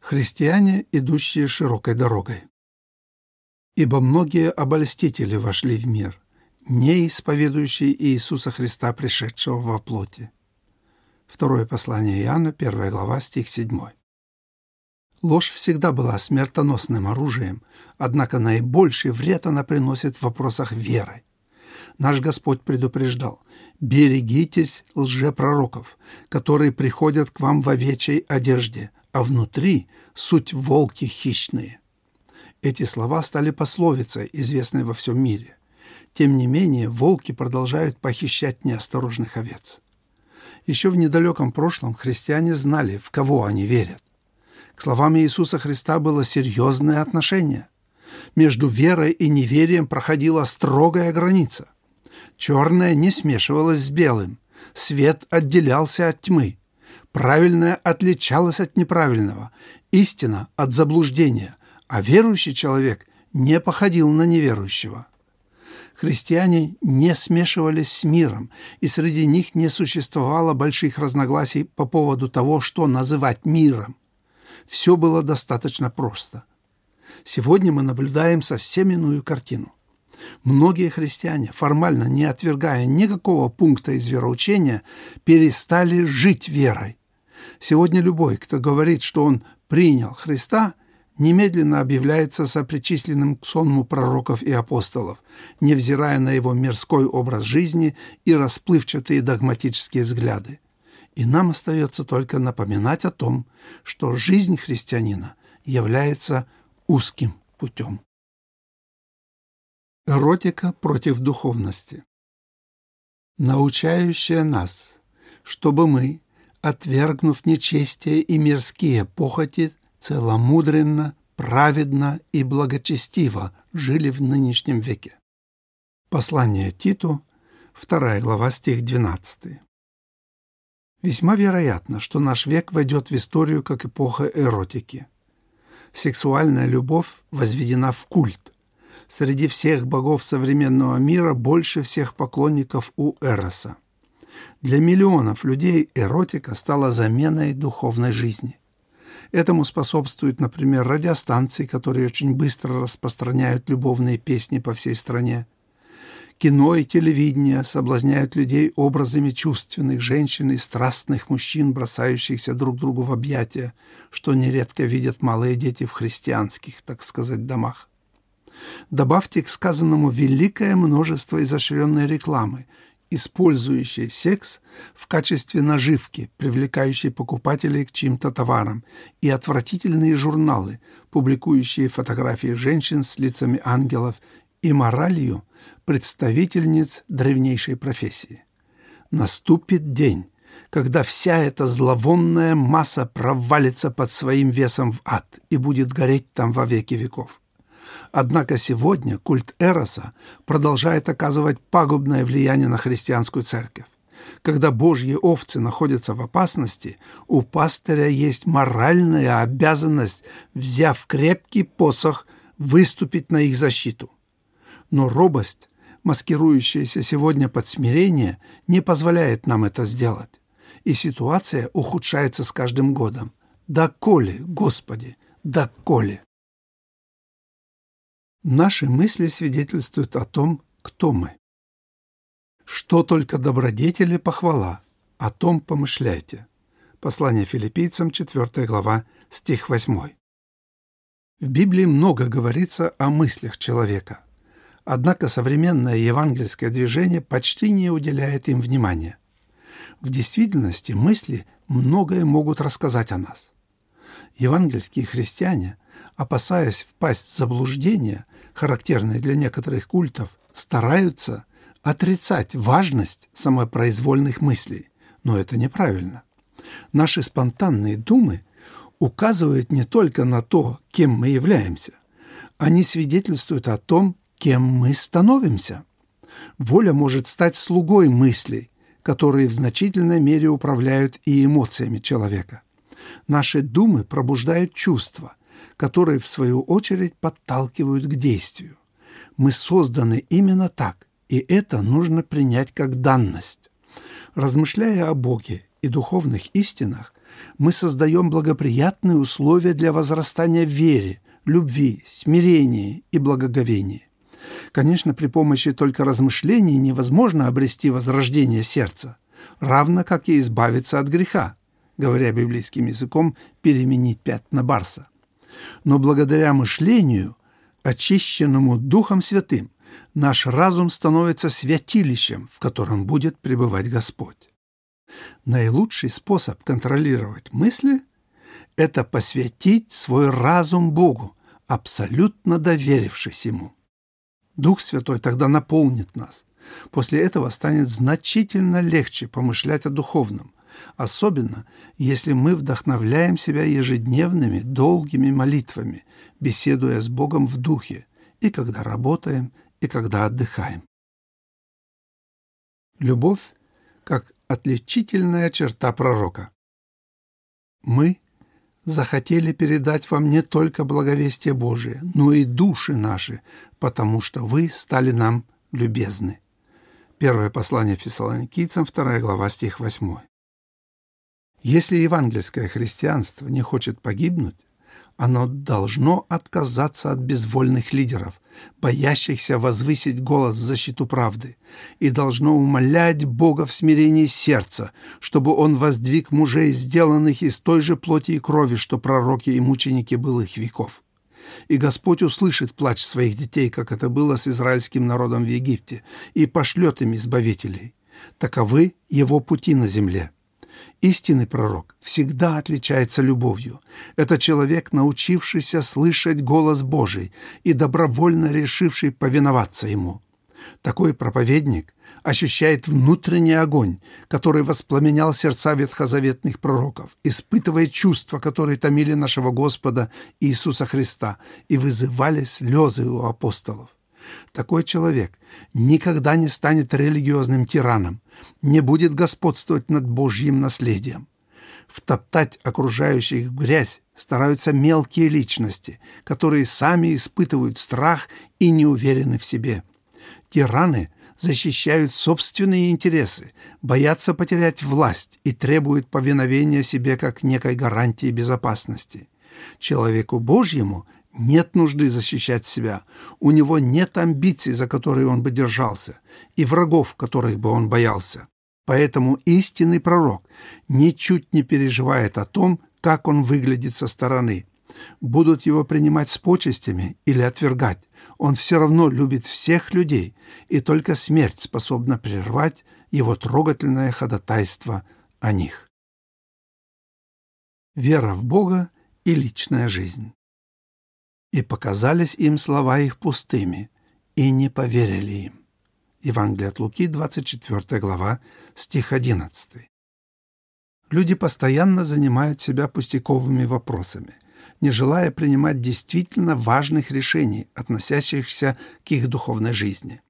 Христиане, идущие широкой дорогой. Ибо многие обольстители вошли в мир, не исповедующие Иисуса Христа, пришедшего во плоти. Второе послание Иоанна, 1 глава, стих 7. Ложь всегда была смертоносным оружием, однако наибольший вред она приносит в вопросах веры. Наш Господь предупреждал «Берегитесь лжепророков, которые приходят к вам в овечьей одежде, а внутри суть волки хищные». Эти слова стали пословицей, известной во всем мире. Тем не менее, волки продолжают похищать неосторожных овец. Еще в недалеком прошлом христиане знали, в кого они верят. К словам Иисуса Христа было серьезное отношение. Между верой и неверием проходила строгая граница. Черное не смешивалось с белым, свет отделялся от тьмы, правильное отличалось от неправильного, истина от заблуждения, а верующий человек не походил на неверующего. Христиане не смешивались с миром, и среди них не существовало больших разногласий по поводу того, что называть миром все было достаточно просто. Сегодня мы наблюдаем совсем иную картину. Многие христиане, формально не отвергая никакого пункта из вероучения, перестали жить верой. Сегодня любой, кто говорит, что он принял Христа, немедленно объявляется сопричисленным к сонму пророков и апостолов, невзирая на его мирской образ жизни и расплывчатые догматические взгляды. И нам остается только напоминать о том, что жизнь христианина является узким путем. Эротика против духовности. Научающая нас, чтобы мы, отвергнув нечестие и мирские похоти, целомудренно, праведно и благочестиво жили в нынешнем веке. Послание Титу, 2 глава, стих 12. Весьма вероятно, что наш век войдет в историю как эпоха эротики. Сексуальная любовь возведена в культ. Среди всех богов современного мира больше всех поклонников у Эроса. Для миллионов людей эротика стала заменой духовной жизни. Этому способствуют, например, радиостанции, которые очень быстро распространяют любовные песни по всей стране, Кино и телевидение соблазняют людей образами чувственных женщин и страстных мужчин, бросающихся друг другу в объятия, что нередко видят малые дети в христианских, так сказать, домах. Добавьте к сказанному великое множество изощренной рекламы, использующей секс в качестве наживки, привлекающей покупателей к чьим-то товарам, и отвратительные журналы, публикующие фотографии женщин с лицами ангелов и моралью представительниц древнейшей профессии. Наступит день, когда вся эта зловонная масса провалится под своим весом в ад и будет гореть там во веки веков. Однако сегодня культ Эроса продолжает оказывать пагубное влияние на христианскую церковь. Когда Божьи овцы находятся в опасности, у пастыря есть моральная обязанность, взяв крепкий посох, выступить на их защиту – но робость, маскирующаяся сегодня под смирение, не позволяет нам это сделать. И ситуация ухудшается с каждым годом. Да коли, Господи, да коли! Наши мысли свидетельствуют о том, кто мы. Что только добродетели похвала, о том помышляйте. Послание филиппийцам, 4 глава, стих 8. В Библии много говорится о мыслях человека. Однако современное евангельское движение почти не уделяет им внимания. В действительности мысли многое могут рассказать о нас. Евангельские христиане, опасаясь впасть в заблуждение, характерное для некоторых культов, стараются отрицать важность самопроизвольных мыслей, но это неправильно. Наши спонтанные думы указывают не только на то, кем мы являемся, они свидетельствуют о том, кем мы становимся. Воля может стать слугой мыслей, которые в значительной мере управляют и эмоциями человека. Наши думы пробуждают чувства, которые, в свою очередь, подталкивают к действию. Мы созданы именно так, и это нужно принять как данность. Размышляя о Боге и духовных истинах, мы создаем благоприятные условия для возрастания в вере, любви, смирении и благоговении. Конечно, при помощи только размышлений невозможно обрести возрождение сердца, равно как и избавиться от греха, говоря библейским языком, переменить пятна барса. Но благодаря мышлению, очищенному Духом Святым, наш разум становится святилищем, в котором будет пребывать Господь. Наилучший способ контролировать мысли – это посвятить свой разум Богу, абсолютно доверившись Ему. Дух Святой тогда наполнит нас. После этого станет значительно легче помышлять о духовном, особенно если мы вдохновляем себя ежедневными долгими молитвами, беседуя с Богом в духе, и когда работаем, и когда отдыхаем. Любовь как отличительная черта пророка. Мы захотели передать вам не только благовестие Божие, но и души наши, потому что вы стали нам любезны. Первое послание Фессалоникийцам, 2 глава, стих 8. Если евангельское христианство не хочет погибнуть, оно должно отказаться от безвольных лидеров, боящихся возвысить голос в защиту правды, и должно умолять Бога в смирении сердца, чтобы Он воздвиг мужей, сделанных из той же плоти и крови, что пророки и мученики былых веков. И Господь услышит плач своих детей, как это было с израильским народом в Египте, и пошлет им избавителей. Таковы его пути на земле. Истинный пророк всегда отличается любовью. Это человек, научившийся слышать голос Божий и добровольно решивший повиноваться ему. Такой проповедник ощущает внутренний огонь, который воспламенял сердца ветхозаветных пророков, испытывает чувства, которые томили нашего Господа Иисуса Христа и вызывали слезы у апостолов. Такой человек никогда не станет религиозным тираном, не будет господствовать над Божьим наследием. Втоптать окружающих в грязь стараются мелкие личности, которые сами испытывают страх и не уверены в себе. Тираны защищают собственные интересы, боятся потерять власть и требуют повиновения себе как некой гарантии безопасности. Человеку Божьему нет нужды защищать себя, у него нет амбиций, за которые он бы держался, и врагов, которых бы он боялся. Поэтому истинный пророк ничуть не переживает о том, как он выглядит со стороны. Будут его принимать с почестями или отвергать. Он все равно любит всех людей, и только смерть способна прервать его трогательное ходатайство о них. Вера в Бога и личная жизнь. И показались им слова их пустыми, и не поверили им. Евангелие от Луки, 24 глава, стих 11. Люди постоянно занимают себя пустяковыми вопросами, не желая принимать действительно важных решений, относящихся к их духовной жизни.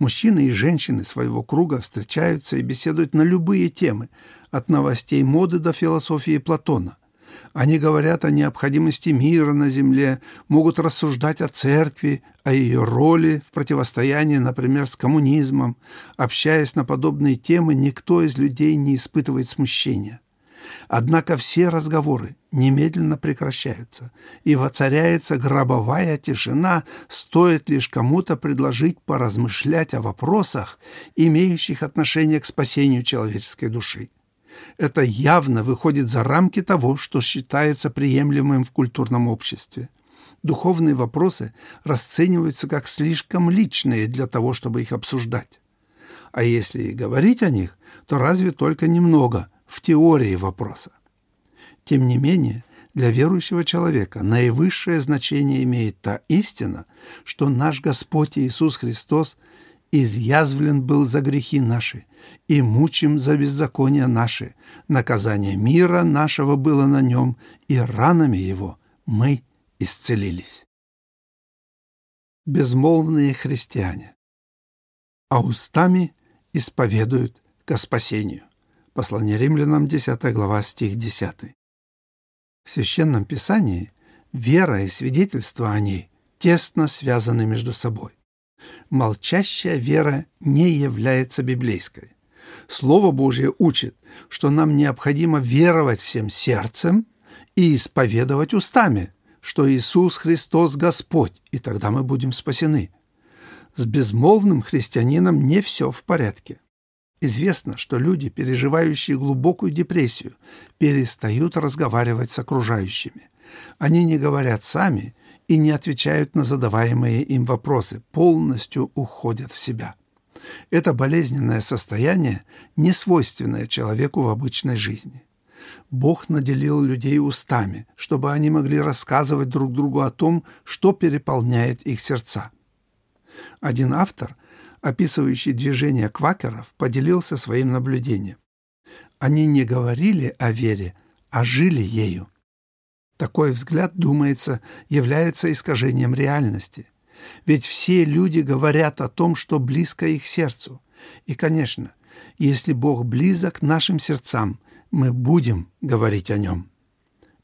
Мужчины и женщины своего круга встречаются и беседуют на любые темы, от новостей моды до философии Платона – они говорят о необходимости мира на земле, могут рассуждать о церкви, о ее роли в противостоянии, например, с коммунизмом. Общаясь на подобные темы, никто из людей не испытывает смущения. Однако все разговоры немедленно прекращаются, и воцаряется гробовая тишина, стоит лишь кому-то предложить поразмышлять о вопросах, имеющих отношение к спасению человеческой души. Это явно выходит за рамки того, что считается приемлемым в культурном обществе. Духовные вопросы расцениваются как слишком личные для того, чтобы их обсуждать. А если и говорить о них, то разве только немного – в теории вопроса. Тем не менее, для верующего человека наивысшее значение имеет та истина, что наш Господь Иисус Христос изъязвлен был за грехи наши и мучим за беззакония наши. Наказание мира нашего было на нем, и ранами его мы исцелились. Безмолвные христиане, а устами исповедуют ко спасению. Послание римлянам, 10 глава, стих 10. В Священном Писании вера и свидетельство о ней тесно связаны между собой. Молчащая вера не является библейской. Слово Божье учит, что нам необходимо веровать всем сердцем и исповедовать устами, что Иисус Христос Господь, и тогда мы будем спасены. С безмолвным христианином не все в порядке. Известно, что люди, переживающие глубокую депрессию, перестают разговаривать с окружающими. Они не говорят сами и не отвечают на задаваемые им вопросы, полностью уходят в себя. Это болезненное состояние не свойственное человеку в обычной жизни. Бог наделил людей устами, чтобы они могли рассказывать друг другу о том, что переполняет их сердца. Один автор – описывающий движение квакеров, поделился своим наблюдением. Они не говорили о вере, а жили ею. Такой взгляд, думается, является искажением реальности. Ведь все люди говорят о том, что близко их сердцу. И, конечно, если Бог близок нашим сердцам, мы будем говорить о нем.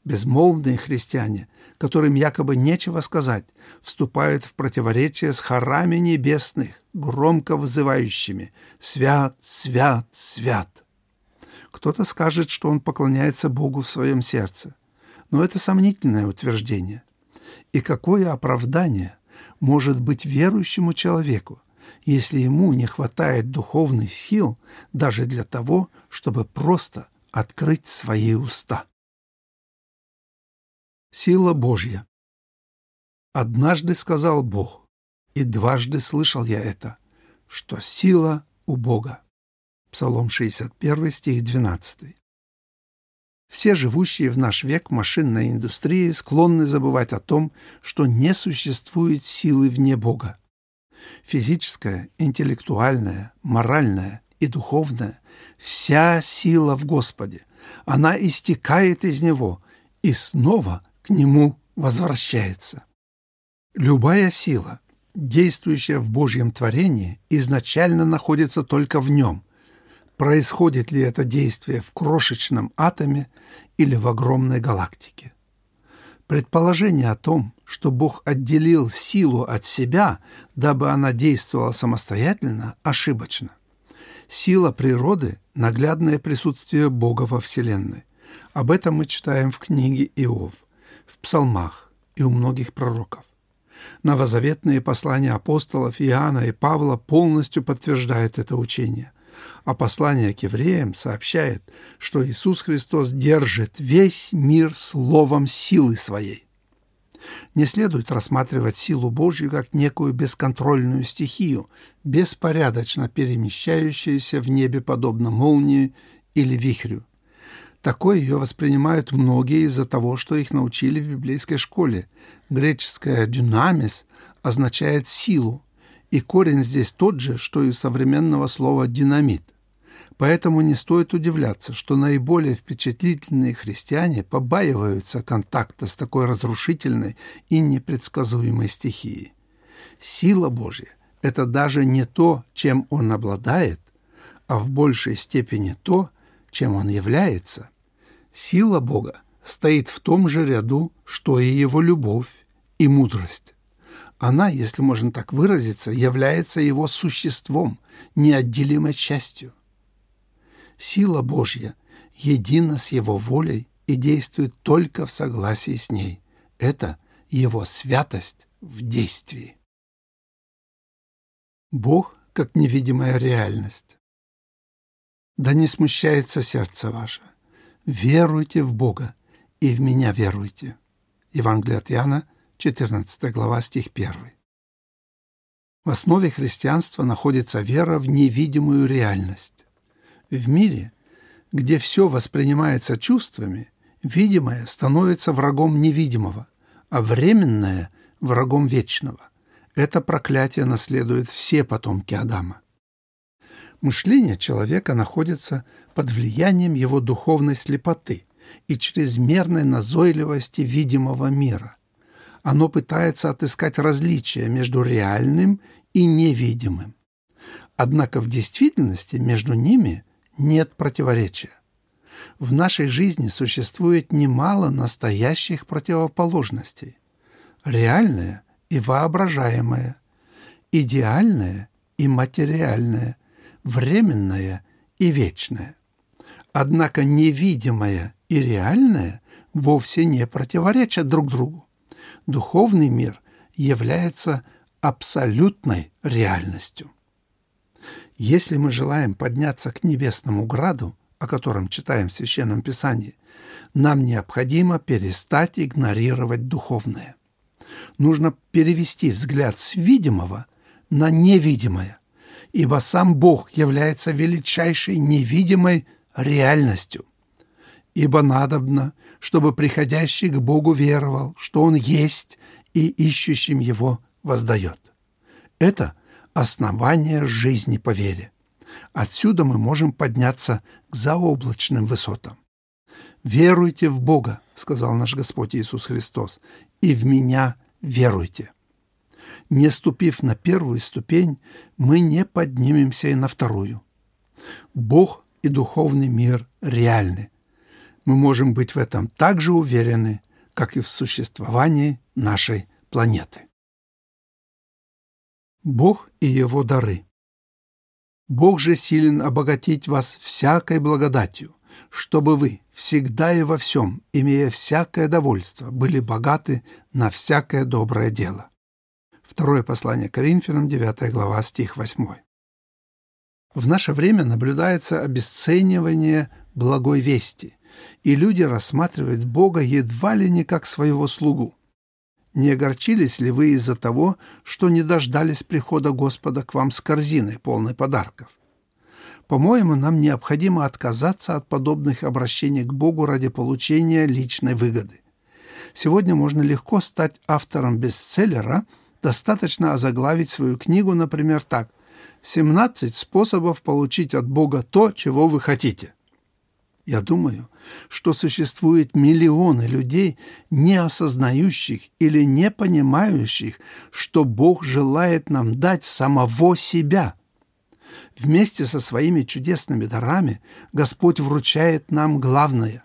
Безмолвные христиане которым якобы нечего сказать, вступают в противоречие с хорами небесных, громко вызывающими «Свят, свят, свят». Кто-то скажет, что он поклоняется Богу в своем сердце, но это сомнительное утверждение. И какое оправдание может быть верующему человеку, если ему не хватает духовных сил даже для того, чтобы просто открыть свои уста? Сила Божья. Однажды сказал Бог, и дважды слышал я это, что сила у Бога. Псалом 61, стих 12. Все живущие в наш век машинной индустрии склонны забывать о том, что не существует силы вне Бога. Физическая, интеллектуальная, моральная и духовная – вся сила в Господе. Она истекает из Него и снова к нему возвращается. Любая сила, действующая в Божьем творении, изначально находится только в нем. Происходит ли это действие в крошечном атоме или в огромной галактике? Предположение о том, что Бог отделил силу от себя, дабы она действовала самостоятельно, ошибочно. Сила природы – наглядное присутствие Бога во Вселенной. Об этом мы читаем в книге Иов в псалмах и у многих пророков. Новозаветные послания апостолов Иоанна и Павла полностью подтверждают это учение, а послание к евреям сообщает, что Иисус Христос держит весь мир словом силы своей. Не следует рассматривать силу Божью как некую бесконтрольную стихию, беспорядочно перемещающуюся в небе подобно молнии или вихрю. Такое ее воспринимают многие из-за того, что их научили в библейской школе. Греческое «дюнамис» означает «силу», и корень здесь тот же, что и у современного слова «динамит». Поэтому не стоит удивляться, что наиболее впечатлительные христиане побаиваются контакта с такой разрушительной и непредсказуемой стихией. Сила Божья – это даже не то, чем Он обладает, а в большей степени то, чем Он является – Сила Бога стоит в том же ряду, что и его любовь и мудрость. Она, если можно так выразиться, является его существом, неотделимой частью. Сила Божья едино с Его волей и действует только в согласии с ней. Это Его святость в действии. Бог как невидимая реальность. Да не смущается сердце ваше. Веруйте в Бога и в меня веруйте. Евангелие от Иоанна, 14 глава, стих 1. В основе христианства находится вера в невидимую реальность. В мире, где все воспринимается чувствами, видимое становится врагом невидимого, а временное – врагом вечного. Это проклятие наследуют все потомки Адама. Мышление человека находится под влиянием его духовной слепоты и чрезмерной назойливости видимого мира – оно пытается отыскать различия между реальным и невидимым. Однако в действительности между ними нет противоречия. В нашей жизни существует немало настоящих противоположностей. Реальное и воображаемое, идеальное и материальное, временное и вечное. Однако невидимое и реальное вовсе не противоречат друг другу духовный мир является абсолютной реальностью. Если мы желаем подняться к небесному граду, о котором читаем в Священном Писании, нам необходимо перестать игнорировать духовное. Нужно перевести взгляд с видимого на невидимое, ибо сам Бог является величайшей невидимой реальностью. Ибо надобно, чтобы приходящий к Богу веровал, что Он есть и ищущим Его воздает. Это основание жизни по вере. Отсюда мы можем подняться к заоблачным высотам. «Веруйте в Бога», — сказал наш Господь Иисус Христос, — «и в Меня веруйте». Не ступив на первую ступень, мы не поднимемся и на вторую. Бог и духовный мир реальны, мы можем быть в этом так же уверены, как и в существовании нашей планеты. Бог и Его дары. Бог же силен обогатить вас всякой благодатью, чтобы вы всегда и во всем, имея всякое довольство, были богаты на всякое доброе дело. Второе послание Коринфянам, 9 глава, стих 8. В наше время наблюдается обесценивание благой вести – и люди рассматривают Бога едва ли не как своего слугу. Не огорчились ли вы из-за того, что не дождались прихода Господа к вам с корзиной, полной подарков? По-моему, нам необходимо отказаться от подобных обращений к Богу ради получения личной выгоды. Сегодня можно легко стать автором бестселлера, достаточно озаглавить свою книгу, например, так «17 способов получить от Бога то, чего вы хотите». Я думаю, что существует миллионы людей, не осознающих или не понимающих, что Бог желает нам дать самого себя. Вместе со своими чудесными дарами Господь вручает нам главное.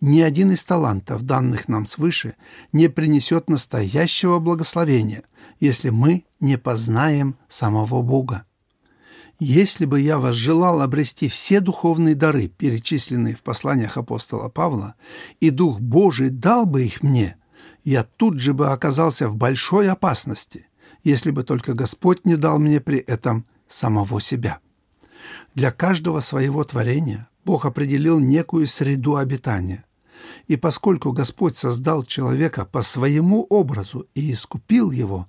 Ни один из талантов, данных нам свыше, не принесет настоящего благословения, если мы не познаем самого Бога. Если бы я возжелал обрести все духовные дары, перечисленные в посланиях апостола Павла, и Дух Божий дал бы их мне, я тут же бы оказался в большой опасности, если бы только Господь не дал мне при этом самого себя. Для каждого своего творения Бог определил некую среду обитания. И поскольку Господь создал человека по своему образу и искупил его,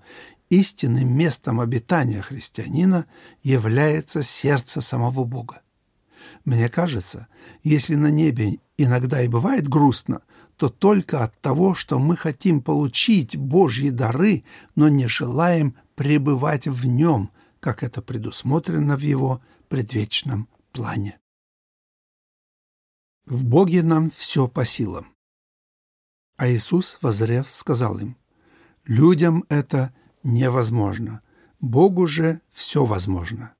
истинным местом обитания христианина является сердце самого Бога. Мне кажется, если на небе иногда и бывает грустно, то только от того, что мы хотим получить Божьи дары, но не желаем пребывать в нем, как это предусмотрено в его предвечном плане. В Боге нам все по силам. А Иисус, возрев, сказал им, «Людям это невозможно. Богу же все возможно.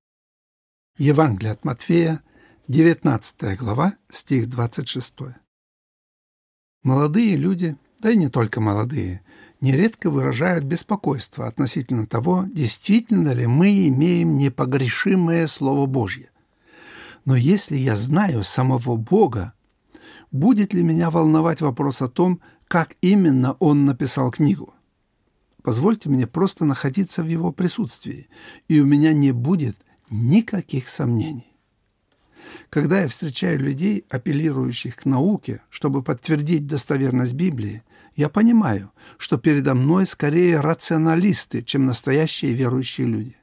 Евангелие от Матфея, 19 глава, стих 26. Молодые люди, да и не только молодые, нередко выражают беспокойство относительно того, действительно ли мы имеем непогрешимое Слово Божье. Но если я знаю самого Бога, будет ли меня волновать вопрос о том, как именно Он написал книгу? Позвольте мне просто находиться в Его присутствии, и у меня не будет никаких сомнений. Когда я встречаю людей, апеллирующих к науке, чтобы подтвердить достоверность Библии, я понимаю, что передо мной скорее рационалисты, чем настоящие верующие люди.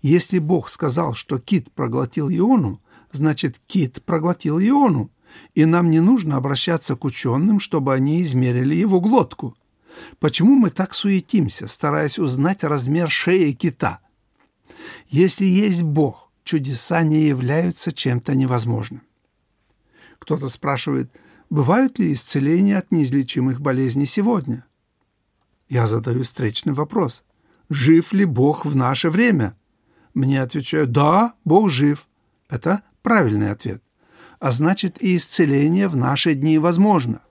Если Бог сказал, что кит проглотил Иону, значит, кит проглотил Иону, и нам не нужно обращаться к ученым, чтобы они измерили его глотку. Почему мы так суетимся, стараясь узнать размер шеи кита? Если есть Бог, чудеса не являются чем-то невозможным. Кто-то спрашивает, бывают ли исцеления от неизлечимых болезней сегодня? Я задаю встречный вопрос. Жив ли Бог в наше время? Мне отвечают, да, Бог жив. Это правильный ответ. А значит, и исцеление в наши дни возможно.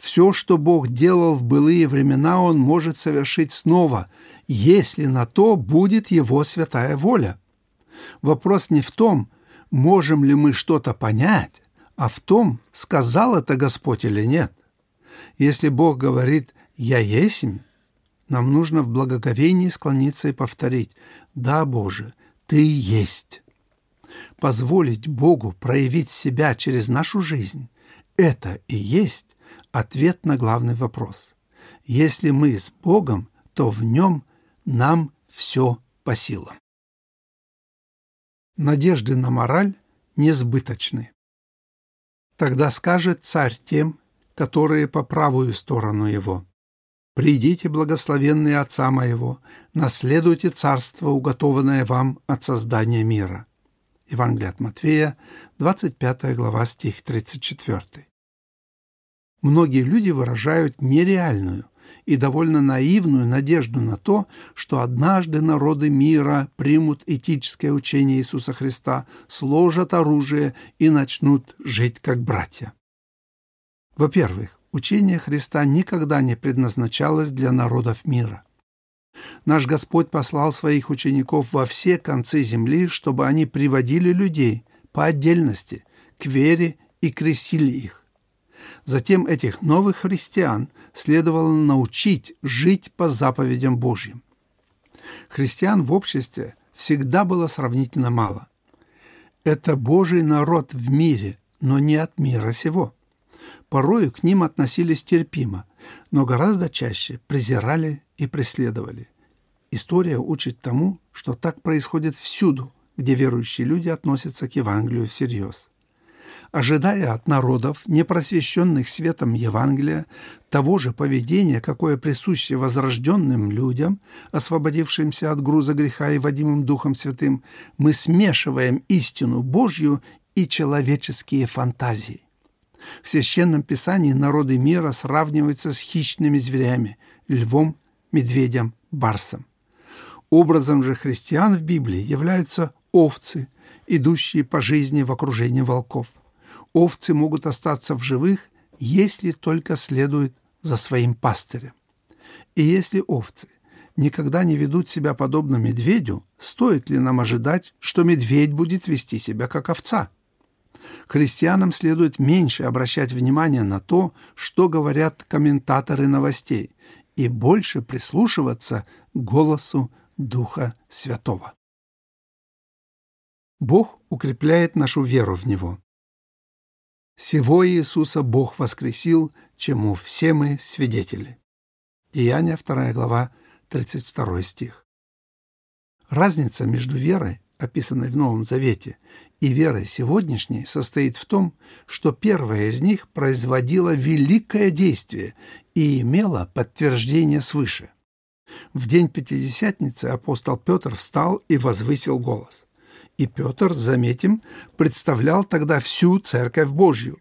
Все, что Бог делал в былые времена, Он может совершить снова, если на то будет Его святая воля. Вопрос не в том, можем ли мы что-то понять, а в том, сказал это Господь или нет. Если Бог говорит «Я есмь», нам нужно в благоговении склониться и повторить «Да, Боже, Ты есть». Позволить Богу проявить себя через нашу жизнь – это и есть ответ на главный вопрос. Если мы с Богом, то в Нем нам все по силам. Надежды на мораль несбыточны. Тогда скажет царь тем, которые по правую сторону его. «Придите, благословенные Отца моего, наследуйте царство, уготованное вам от создания мира». Евангелие от Матфея, 25 глава, стих 34. Многие люди выражают нереальную и довольно наивную надежду на то, что однажды народы мира примут этическое учение Иисуса Христа, сложат оружие и начнут жить как братья. Во-первых, учение Христа никогда не предназначалось для народов мира. Наш Господь послал своих учеников во все концы земли, чтобы они приводили людей по отдельности к вере и крестили их. Затем этих новых христиан следовало научить жить по заповедям Божьим. Христиан в обществе всегда было сравнительно мало. Это Божий народ в мире, но не от мира сего. Порою к ним относились терпимо, но гораздо чаще презирали и преследовали. История учит тому, что так происходит всюду, где верующие люди относятся к Евангелию всерьез ожидая от народов, непросвещенных светом Евангелия, того же поведения, какое присуще возрожденным людям, освободившимся от груза греха и водимым Духом Святым, мы смешиваем истину Божью и человеческие фантазии. В Священном Писании народы мира сравниваются с хищными зверями – львом, медведем, барсом. Образом же христиан в Библии являются овцы, идущие по жизни в окружении волков овцы могут остаться в живых, если только следуют за своим пастырем. И если овцы никогда не ведут себя подобно медведю, стоит ли нам ожидать, что медведь будет вести себя как овца? Христианам следует меньше обращать внимание на то, что говорят комментаторы новостей, и больше прислушиваться к голосу Духа Святого. Бог укрепляет нашу веру в Него. Сего Иисуса Бог воскресил, чему все мы свидетели. Деяния 2 глава, 32 стих. Разница между верой, описанной в Новом Завете, и верой сегодняшней состоит в том, что первая из них производила великое действие и имела подтверждение свыше. В день Пятидесятницы апостол Петр встал и возвысил голос. И Петр, заметим, представлял тогда всю Церковь Божью.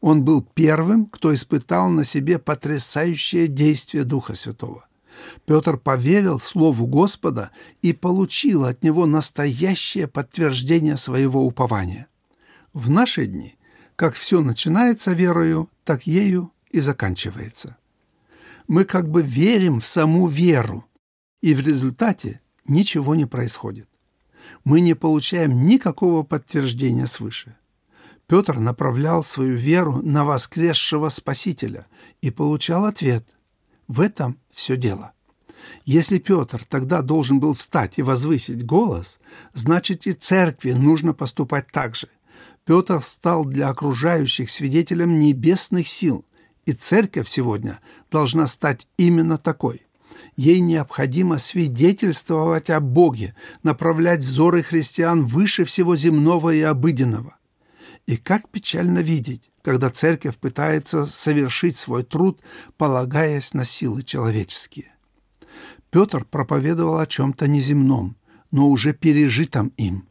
Он был первым, кто испытал на себе потрясающее действие Духа Святого. Петр поверил Слову Господа и получил от него настоящее подтверждение своего упования. В наши дни, как все начинается верою, так ею и заканчивается. Мы как бы верим в саму веру, и в результате ничего не происходит. Мы не получаем никакого подтверждения свыше. Петр направлял свою веру на воскресшего Спасителя и получал ответ. В этом все дело. Если Петр тогда должен был встать и возвысить голос, значит и церкви нужно поступать так же. Петр стал для окружающих свидетелем небесных сил, и церковь сегодня должна стать именно такой. Ей необходимо свидетельствовать о Боге, направлять взоры христиан выше всего земного и обыденного. И как печально видеть, когда церковь пытается совершить свой труд, полагаясь на силы человеческие. Петр проповедовал о чем-то неземном, но уже пережитом им.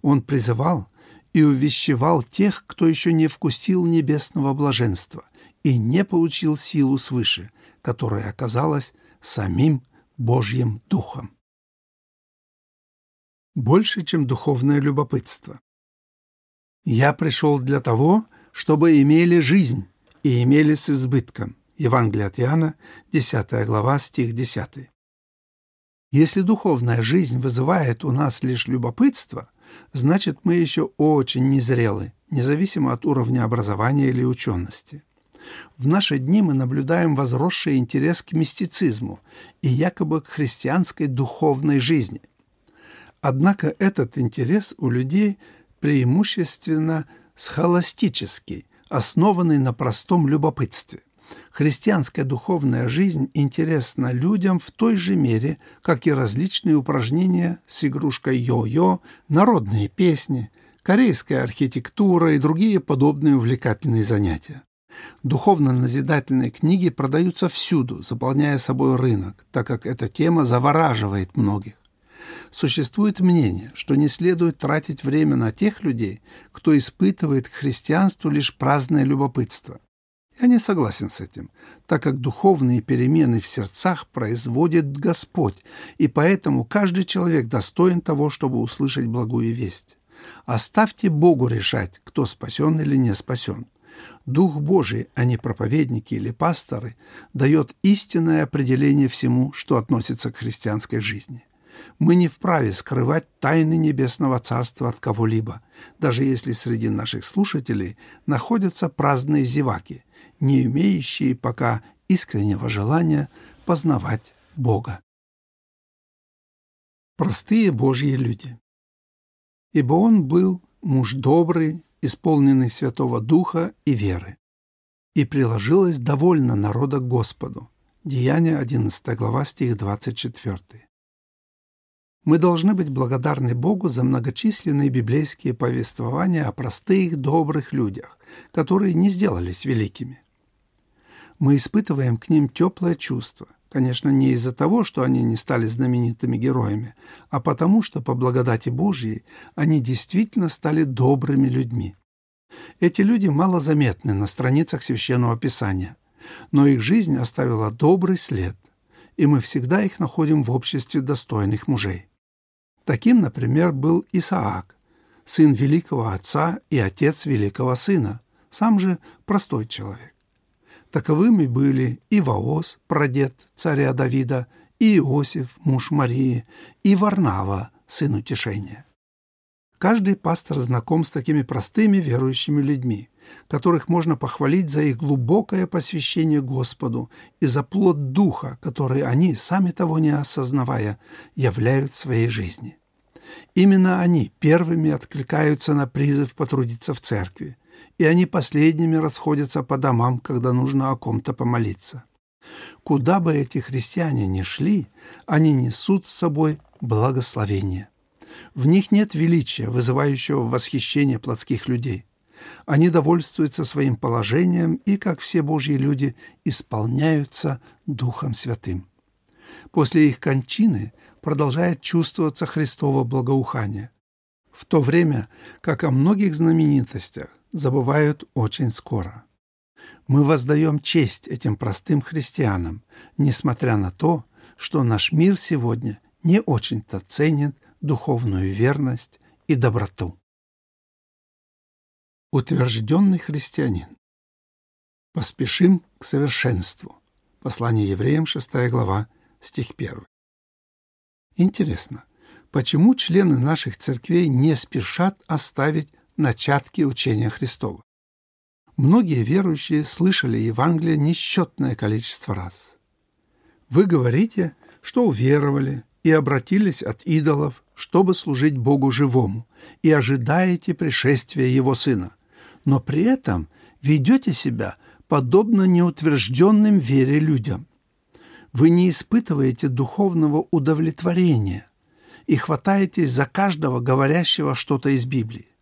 Он призывал и увещевал тех, кто еще не вкусил небесного блаженства и не получил силу свыше, которая оказалась самим Божьим Духом. Больше, чем духовное любопытство. «Я пришел для того, чтобы имели жизнь и имели с избытком». Евангелие от Иоанна, 10 глава, стих 10. Если духовная жизнь вызывает у нас лишь любопытство, значит, мы еще очень незрелы, независимо от уровня образования или учености. В наши дни мы наблюдаем возросший интерес к мистицизму и якобы к христианской духовной жизни. Однако этот интерес у людей преимущественно схоластический, основанный на простом любопытстве. Христианская духовная жизнь интересна людям в той же мере, как и различные упражнения с игрушкой йо-йо, народные песни, корейская архитектура и другие подобные увлекательные занятия. Духовно-назидательные книги продаются всюду, заполняя собой рынок, так как эта тема завораживает многих. Существует мнение, что не следует тратить время на тех людей, кто испытывает к христианству лишь праздное любопытство. Я не согласен с этим, так как духовные перемены в сердцах производит Господь, и поэтому каждый человек достоин того, чтобы услышать благую весть. Оставьте Богу решать, кто спасен или не спасен. Дух Божий, а не проповедники или пасторы, дает истинное определение всему, что относится к христианской жизни. Мы не вправе скрывать тайны Небесного Царства от кого-либо, даже если среди наших слушателей находятся праздные зеваки, не имеющие пока искреннего желания познавать Бога. Простые Божьи люди. Ибо он был муж добрый, исполненный Святого Духа и веры. И приложилось довольно народа к Господу. Деяние 11 глава, стих 24. Мы должны быть благодарны Богу за многочисленные библейские повествования о простых, добрых людях, которые не сделались великими мы испытываем к ним теплое чувство. Конечно, не из-за того, что они не стали знаменитыми героями, а потому что, по благодати Божьей, они действительно стали добрыми людьми. Эти люди малозаметны на страницах Священного Писания, но их жизнь оставила добрый след, и мы всегда их находим в обществе достойных мужей. Таким, например, был Исаак, сын великого отца и отец великого сына, сам же простой человек. Таковыми были и Ваос, прадед царя Давида, и Иосиф, муж Марии, и Варнава, сын утешения. Каждый пастор знаком с такими простыми верующими людьми, которых можно похвалить за их глубокое посвящение Господу и за плод Духа, который они, сами того не осознавая, являют в своей жизни. Именно они первыми откликаются на призыв потрудиться в церкви, и они последними расходятся по домам, когда нужно о ком-то помолиться. Куда бы эти христиане ни шли, они несут с собой благословение. В них нет величия, вызывающего восхищение плотских людей. Они довольствуются своим положением и, как все Божьи люди, исполняются Духом Святым. После их кончины продолжает чувствоваться Христово благоухание, в то время как о многих знаменитостях забывают очень скоро. Мы воздаем честь этим простым христианам, несмотря на то, что наш мир сегодня не очень-то ценит духовную верность и доброту. Утвержденный христианин. Поспешим к совершенству. Послание евреям, 6 глава, стих 1. Интересно, Почему члены наших церквей не спешат оставить начатки учения Христова? Многие верующие слышали Евангелие несчетное количество раз. Вы говорите, что уверовали и обратились от идолов, чтобы служить Богу живому, и ожидаете пришествия Его Сына, но при этом ведете себя подобно неутвержденным вере людям. Вы не испытываете духовного удовлетворения и хватаетесь за каждого говорящего что-то из Библии.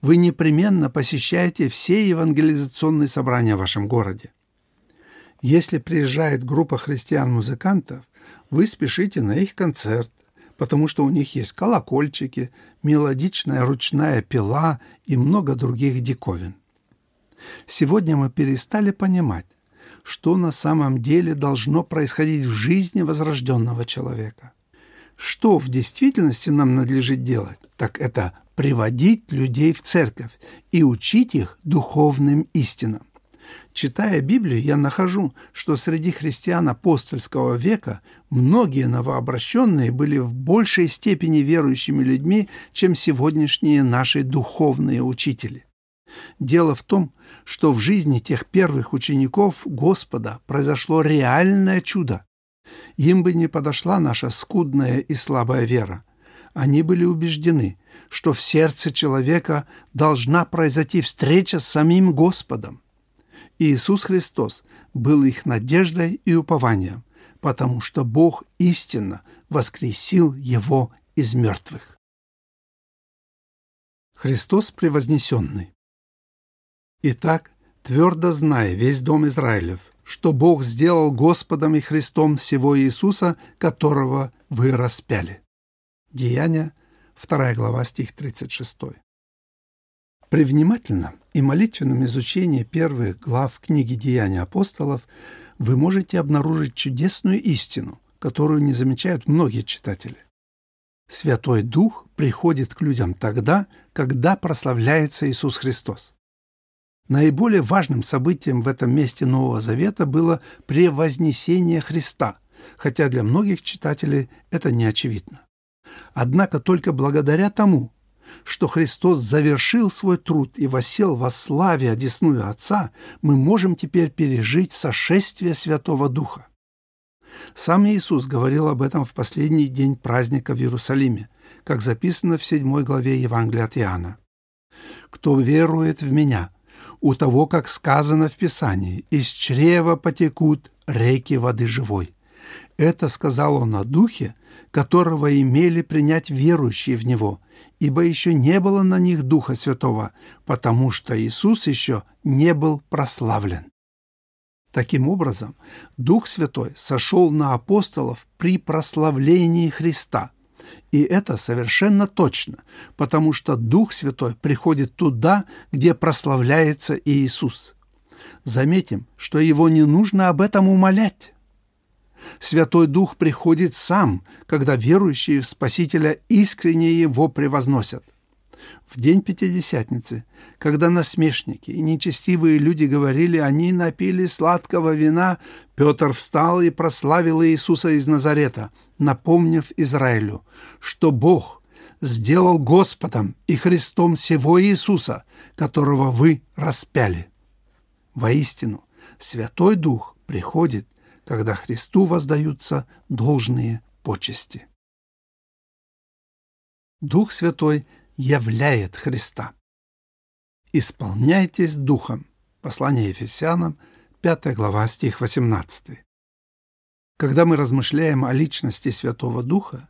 Вы непременно посещаете все евангелизационные собрания в вашем городе. Если приезжает группа христиан-музыкантов, вы спешите на их концерт, потому что у них есть колокольчики, мелодичная ручная пила и много других диковин. Сегодня мы перестали понимать, что на самом деле должно происходить в жизни возрожденного человека. Что в действительности нам надлежит делать, так это приводить людей в церковь и учить их духовным истинам. Читая Библию, я нахожу, что среди христиан апостольского века многие новообращенные были в большей степени верующими людьми, чем сегодняшние наши духовные учители. Дело в том, что в жизни тех первых учеников Господа произошло реальное чудо. Им бы не подошла наша скудная и слабая вера. Они были убеждены, что в сердце человека должна произойти встреча с самим Господом. Иисус Христос был их надеждой и упованием, потому что Бог истинно воскресил его из мертвых. Христос превознесенный. Итак, твердо зная весь дом Израилев, что Бог сделал Господом и Христом всего Иисуса, которого вы распяли. Деяния, 2 глава, стих 36. При внимательном и молитвенном изучении первых глав книги «Деяния апостолов» вы можете обнаружить чудесную истину, которую не замечают многие читатели. Святой Дух приходит к людям тогда, когда прославляется Иисус Христос. Наиболее важным событием в этом месте Нового Завета было превознесение Христа, хотя для многих читателей это не очевидно. Однако только благодаря тому, что Христос завершил свой труд и восел во славе одесную Отца, мы можем теперь пережить сошествие Святого Духа. Сам Иисус говорил об этом в последний день праздника в Иерусалиме, как записано в седьмой главе Евангелия от Иоанна. «Кто верует в Меня, у того, как сказано в Писании, из чрева потекут реки воды живой». Это сказал он о Духе, которого имели принять верующие в Него, ибо еще не было на них Духа Святого, потому что Иисус еще не был прославлен. Таким образом, Дух Святой сошел на апостолов при прославлении Христа. И это совершенно точно, потому что Дух Святой приходит туда, где прославляется Иисус. Заметим, что его не нужно об этом умолять. Святой Дух приходит сам, когда верующие в Спасителя искренне его превозносят. В день Пятидесятницы, когда насмешники и нечестивые люди говорили, они напили сладкого вина, Петр встал и прославил Иисуса из Назарета, напомнив Израилю, что Бог сделал Господом и Христом всего Иисуса, которого вы распяли. Воистину, Святой Дух приходит – когда Христу воздаются должные почести. Дух Святой являет Христа. «Исполняйтесь Духом» Послание Ефесянам, 5 глава, стих 18. Когда мы размышляем о личности Святого Духа,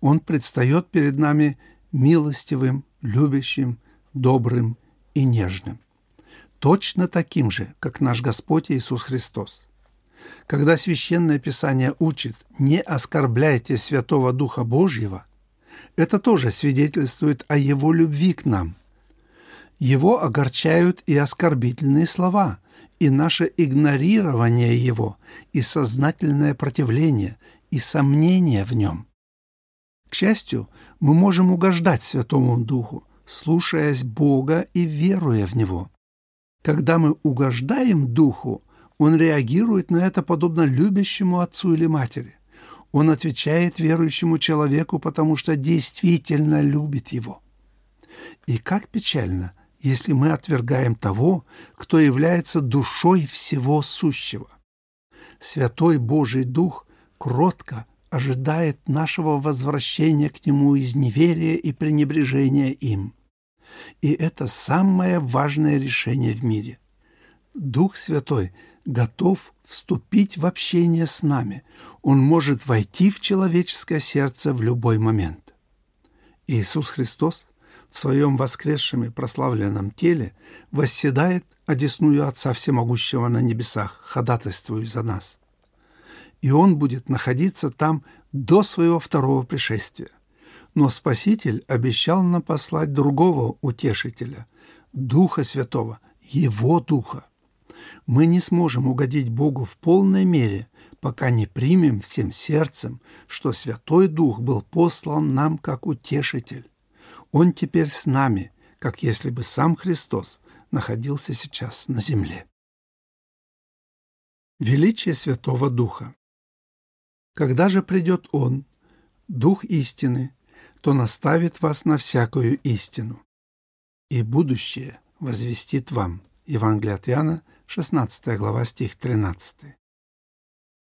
Он предстает перед нами милостивым, любящим, добрым и нежным. Точно таким же, как наш Господь Иисус Христос. Когда Священное Писание учит «не оскорбляйте Святого Духа Божьего», это тоже свидетельствует о Его любви к нам. Его огорчают и оскорбительные слова, и наше игнорирование Его, и сознательное противление, и сомнение в Нем. К счастью, мы можем угождать Святому Духу, слушаясь Бога и веруя в Него. Когда мы угождаем Духу, он реагирует на это подобно любящему отцу или матери. Он отвечает верующему человеку, потому что действительно любит его. И как печально, если мы отвергаем того, кто является душой всего сущего. Святой Божий Дух кротко ожидает нашего возвращения к Нему из неверия и пренебрежения им. И это самое важное решение в мире. Дух Святой готов вступить в общение с нами. Он может войти в человеческое сердце в любой момент. Иисус Христос в своем воскресшем и прославленном теле восседает одесную Отца Всемогущего на небесах, ходатайствуя за нас. И Он будет находиться там до своего второго пришествия. Но Спаситель обещал нам послать другого утешителя, Духа Святого, Его Духа. Мы не сможем угодить Богу в полной мере, пока не примем всем сердцем, что Святой Дух был послан нам как утешитель. Он теперь с нами, как если бы сам Христос находился сейчас на земле. Величие Святого Духа. Когда же придет Он, Дух истины, то наставит вас на всякую истину, и будущее возвестит вам. Евангелие от Иоанна, 16 глава, стих 13.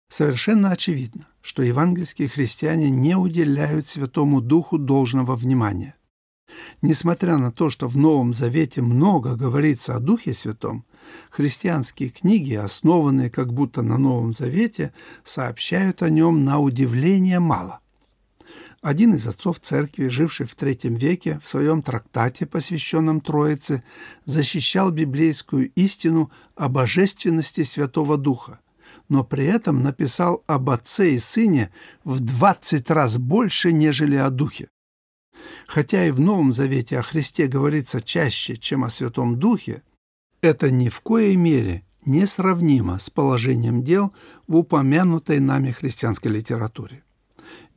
Совершенно очевидно, что евангельские христиане не уделяют Святому Духу должного внимания. Несмотря на то, что в Новом Завете много говорится о Духе Святом, христианские книги, основанные как будто на Новом Завете, сообщают о нем на удивление мало – один из отцов церкви, живший в III веке, в своем трактате, посвященном Троице, защищал библейскую истину о божественности Святого Духа, но при этом написал об Отце и Сыне в 20 раз больше, нежели о Духе. Хотя и в Новом Завете о Христе говорится чаще, чем о Святом Духе, это ни в коей мере не сравнимо с положением дел в упомянутой нами христианской литературе.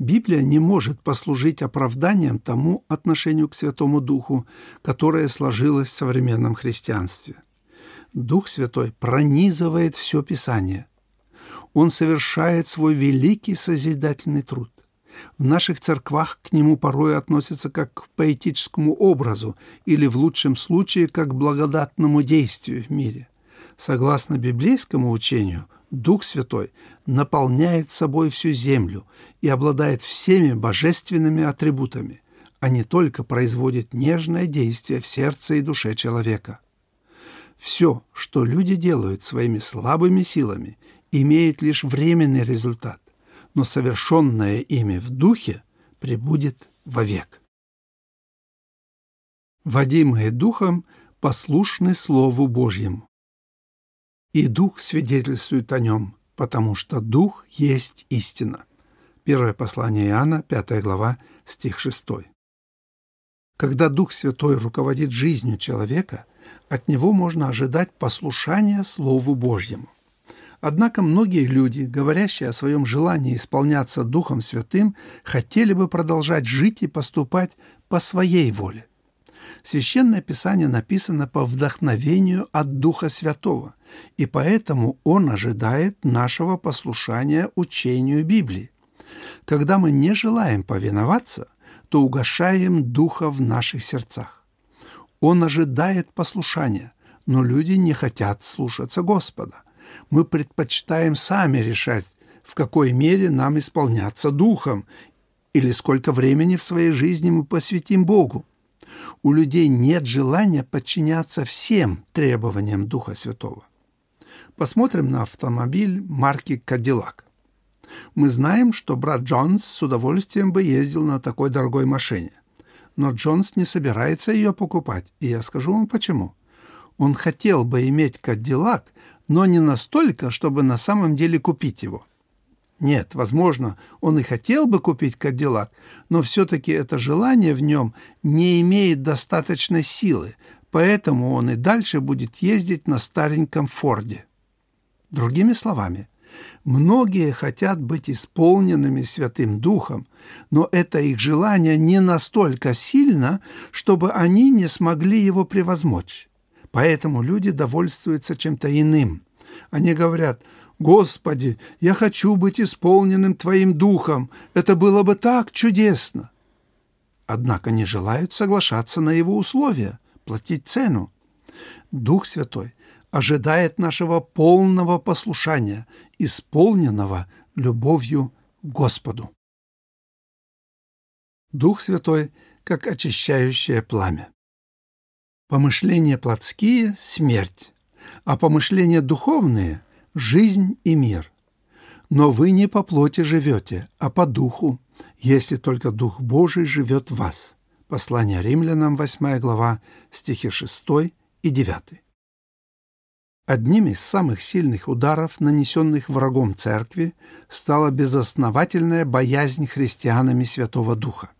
Библия не может послужить оправданием тому отношению к Святому Духу, которое сложилось в современном христианстве. Дух Святой пронизывает все Писание. Он совершает свой великий созидательный труд. В наших церквах к нему порой относятся как к поэтическому образу или, в лучшем случае, как к благодатному действию в мире. Согласно библейскому учению, Дух Святой наполняет собой всю землю и обладает всеми божественными атрибутами, а не только производит нежное действие в сердце и душе человека. Все, что люди делают своими слабыми силами, имеет лишь временный результат, но совершенное ими в духе пребудет вовек. Водимые духом послушны Слову Божьему и Дух свидетельствует о нем, потому что Дух есть истина. Первое послание Иоанна, 5 глава, стих 6. Когда Дух Святой руководит жизнью человека, от него можно ожидать послушания Слову Божьему. Однако многие люди, говорящие о своем желании исполняться Духом Святым, хотели бы продолжать жить и поступать по своей воле. Священное Писание написано по вдохновению от Духа Святого, и поэтому он ожидает нашего послушания учению Библии. Когда мы не желаем повиноваться, то угошаем Духа в наших сердцах. Он ожидает послушания, но люди не хотят слушаться Господа. Мы предпочитаем сами решать, в какой мере нам исполняться Духом или сколько времени в своей жизни мы посвятим Богу. У людей нет желания подчиняться всем требованиям Духа Святого. Посмотрим на автомобиль марки «Кадиллак». Мы знаем, что брат Джонс с удовольствием бы ездил на такой дорогой машине. Но Джонс не собирается ее покупать, и я скажу вам почему. Он хотел бы иметь «Кадиллак», но не настолько, чтобы на самом деле купить его. Нет, возможно, он и хотел бы купить «Кадиллак», но все-таки это желание в нем не имеет достаточной силы, поэтому он и дальше будет ездить на стареньком «Форде». Другими словами, многие хотят быть исполненными Святым Духом, но это их желание не настолько сильно, чтобы они не смогли его превозмочь. Поэтому люди довольствуются чем-то иным. Они говорят, «Господи, я хочу быть исполненным Твоим Духом, это было бы так чудесно!» Однако не желают соглашаться на Его условия, платить цену. Дух Святой ожидает нашего полного послушания, исполненного любовью Господу. Дух Святой как очищающее пламя. Помышления плотские – смерть, а помышления духовные – жизнь и мир. Но вы не по плоти живете, а по духу, если только Дух Божий живет в вас. Послание римлянам, 8 глава, стихи 6 и 9. Одним из самых сильных ударов, нанесенных врагом церкви, стала безосновательная боязнь христианами Святого Духа.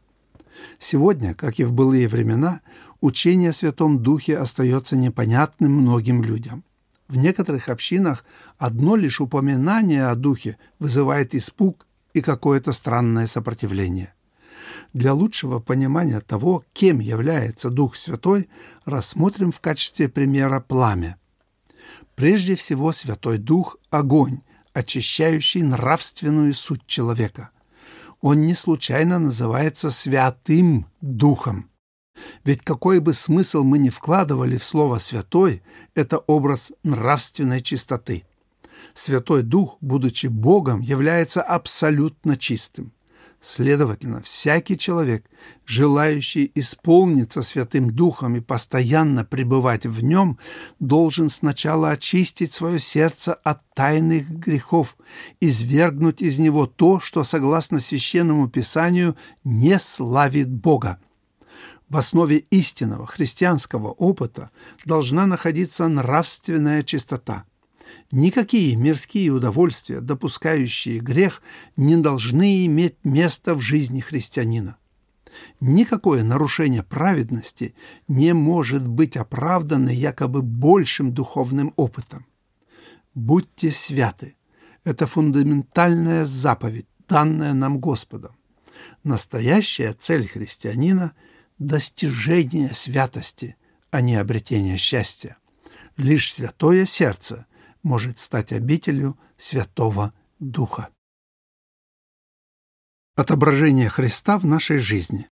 Сегодня, как и в былые времена, учение о Святом Духе остается непонятным многим людям. В некоторых общинах одно лишь упоминание о Духе вызывает испуг и какое-то странное сопротивление. Для лучшего понимания того, кем является Дух Святой, рассмотрим в качестве примера пламя. Прежде всего, Святой Дух – огонь, очищающий нравственную суть человека – он не случайно называется Святым Духом. Ведь какой бы смысл мы ни вкладывали в слово «святой», это образ нравственной чистоты. Святой Дух, будучи Богом, является абсолютно чистым. Следовательно, всякий человек, желающий исполниться Святым Духом и постоянно пребывать в нем, должен сначала очистить свое сердце от тайных грехов, извергнуть из него то, что, согласно Священному Писанию, не славит Бога. В основе истинного христианского опыта должна находиться нравственная чистота – Никакие мирские удовольствия, допускающие грех, не должны иметь места в жизни христианина. Никакое нарушение праведности не может быть оправдано якобы большим духовным опытом. Будьте святы. Это фундаментальная заповедь, данная нам Господом. Настоящая цель христианина – достижение святости, а не обретение счастья. Лишь святое сердце – может стать обителью Святого Духа. Отображение Христа в нашей жизни.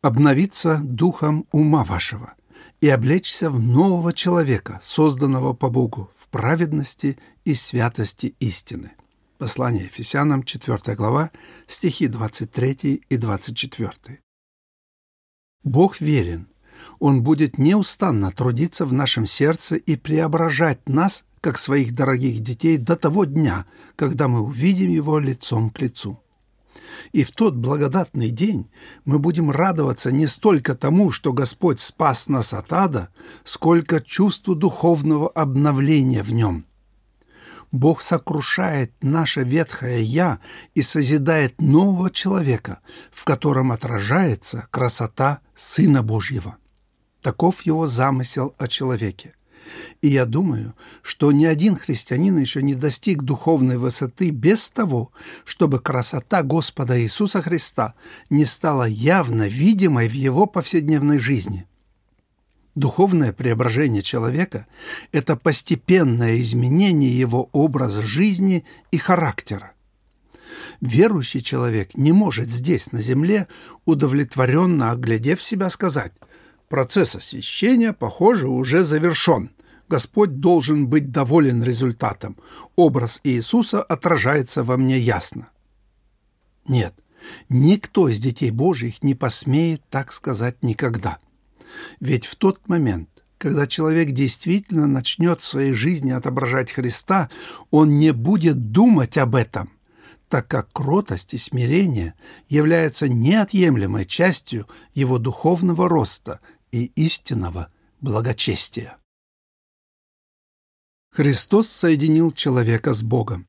Обновиться духом ума вашего и облечься в нового человека, созданного по Богу в праведности и святости истины. Послание Ефесянам, 4 глава, стихи 23 и 24. Бог верен, он будет неустанно трудиться в нашем сердце и преображать нас, как своих дорогих детей, до того дня, когда мы увидим Его лицом к лицу. И в тот благодатный день мы будем радоваться не столько тому, что Господь спас нас от ада, сколько чувству духовного обновления в нем. Бог сокрушает наше ветхое «я» и созидает нового человека, в котором отражается красота Сына Божьего. Таков его замысел о человеке. И я думаю, что ни один христианин еще не достиг духовной высоты без того, чтобы красота Господа Иисуса Христа не стала явно видимой в его повседневной жизни. Духовное преображение человека – это постепенное изменение его образа жизни и характера. Верующий человек не может здесь, на земле, удовлетворенно оглядев себя, сказать – Процесс освящения, похоже, уже завершен. Господь должен быть доволен результатом. Образ Иисуса отражается во мне ясно. Нет, никто из детей Божьих не посмеет так сказать никогда. Ведь в тот момент, когда человек действительно начнет в своей жизни отображать Христа, он не будет думать об этом, так как кротость и смирение являются неотъемлемой частью его духовного роста – и истинного благочестия. Христос соединил человека с Богом.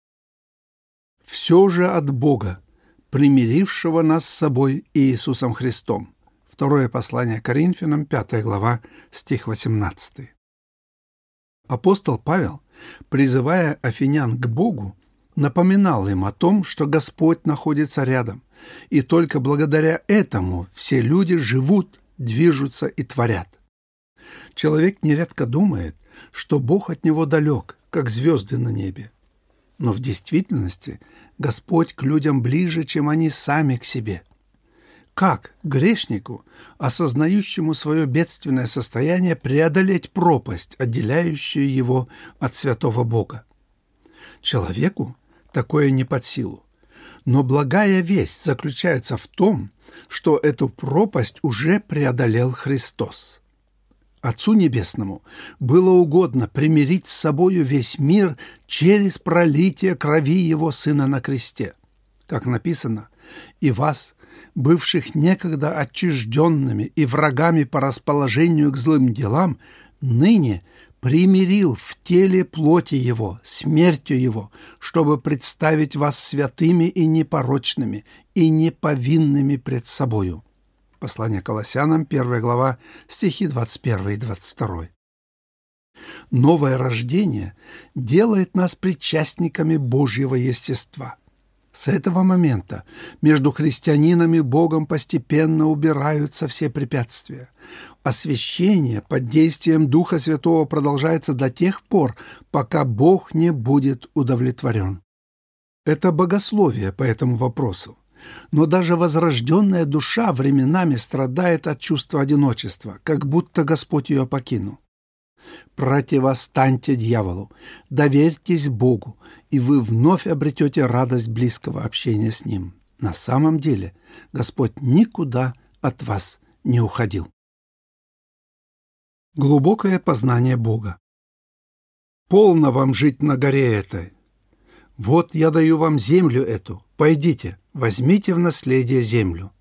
Все же от Бога, примирившего нас с собой Иисусом Христом. Второе послание Коринфянам, 5 глава, стих 18. Апостол Павел, призывая афинян к Богу, напоминал им о том, что Господь находится рядом, и только благодаря этому все люди живут движутся и творят. Человек нередко думает, что Бог от него далек, как звезды на небе. но в действительности Господь к людям ближе, чем они сами к себе. Как грешнику, осознающему свое бедственное состояние, преодолеть пропасть, отделяющую его от святого Бога? Человеку такое не под силу. Но благая весть заключается в том, что эту пропасть уже преодолел Христос. Отцу Небесному было угодно примирить с собою весь мир через пролитие крови Его Сына на кресте. Как написано, «И вас, бывших некогда отчужденными и врагами по расположению к злым делам, ныне примирил в теле плоти Его, смертью Его, чтобы представить вас святыми и непорочными, и неповинными пред собою». Послание Колоссянам, 1 глава, стихи 21 и 22. Новое рождение делает нас причастниками Божьего естества. С этого момента между христианином и Богом постепенно убираются все препятствия. Освящение под действием Духа Святого продолжается до тех пор, пока Бог не будет удовлетворен. Это богословие по этому вопросу. Но даже возрожденная душа временами страдает от чувства одиночества, как будто Господь ее покинул. Противостаньте дьяволу, доверьтесь Богу, и вы вновь обретете радость близкого общения с Ним. На самом деле Господь никуда от вас не уходил. Глубокое познание Бога. Полно вам жить на горе этой. Вот я даю вам землю эту. Пойдите, возьмите в наследие землю.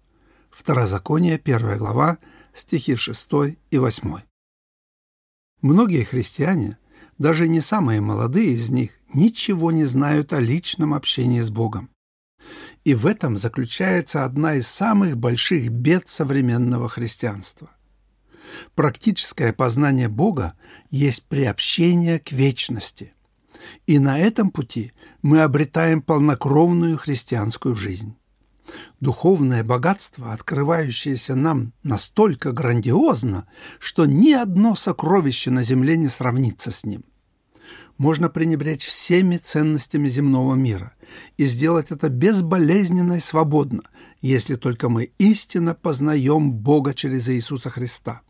Второзаконие, первая глава, стихи 6 и 8. Многие христиане, даже не самые молодые из них, ничего не знают о личном общении с Богом. И в этом заключается одна из самых больших бед современного христианства. Практическое познание Бога есть приобщение к вечности. И на этом пути мы обретаем полнокровную христианскую жизнь. Духовное богатство, открывающееся нам настолько грандиозно, что ни одно сокровище на земле не сравнится с ним. Можно пренебречь всеми ценностями земного мира и сделать это безболезненно и свободно, если только мы истинно познаем Бога через Иисуса Христа.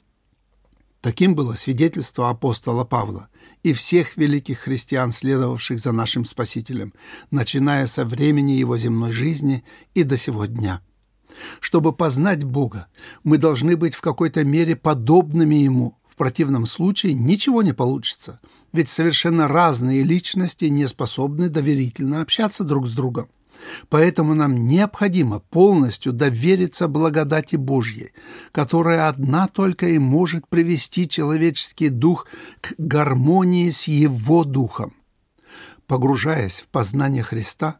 Таким было свидетельство апостола Павла и всех великих христиан, следовавших за нашим Спасителем, начиная со времени его земной жизни и до сего дня. Чтобы познать Бога, мы должны быть в какой-то мере подобными Ему, в противном случае ничего не получится, ведь совершенно разные личности не способны доверительно общаться друг с другом. Поэтому нам необходимо полностью довериться благодати Божьей, которая одна только и может привести человеческий дух к гармонии с его духом. Погружаясь в познание Христа,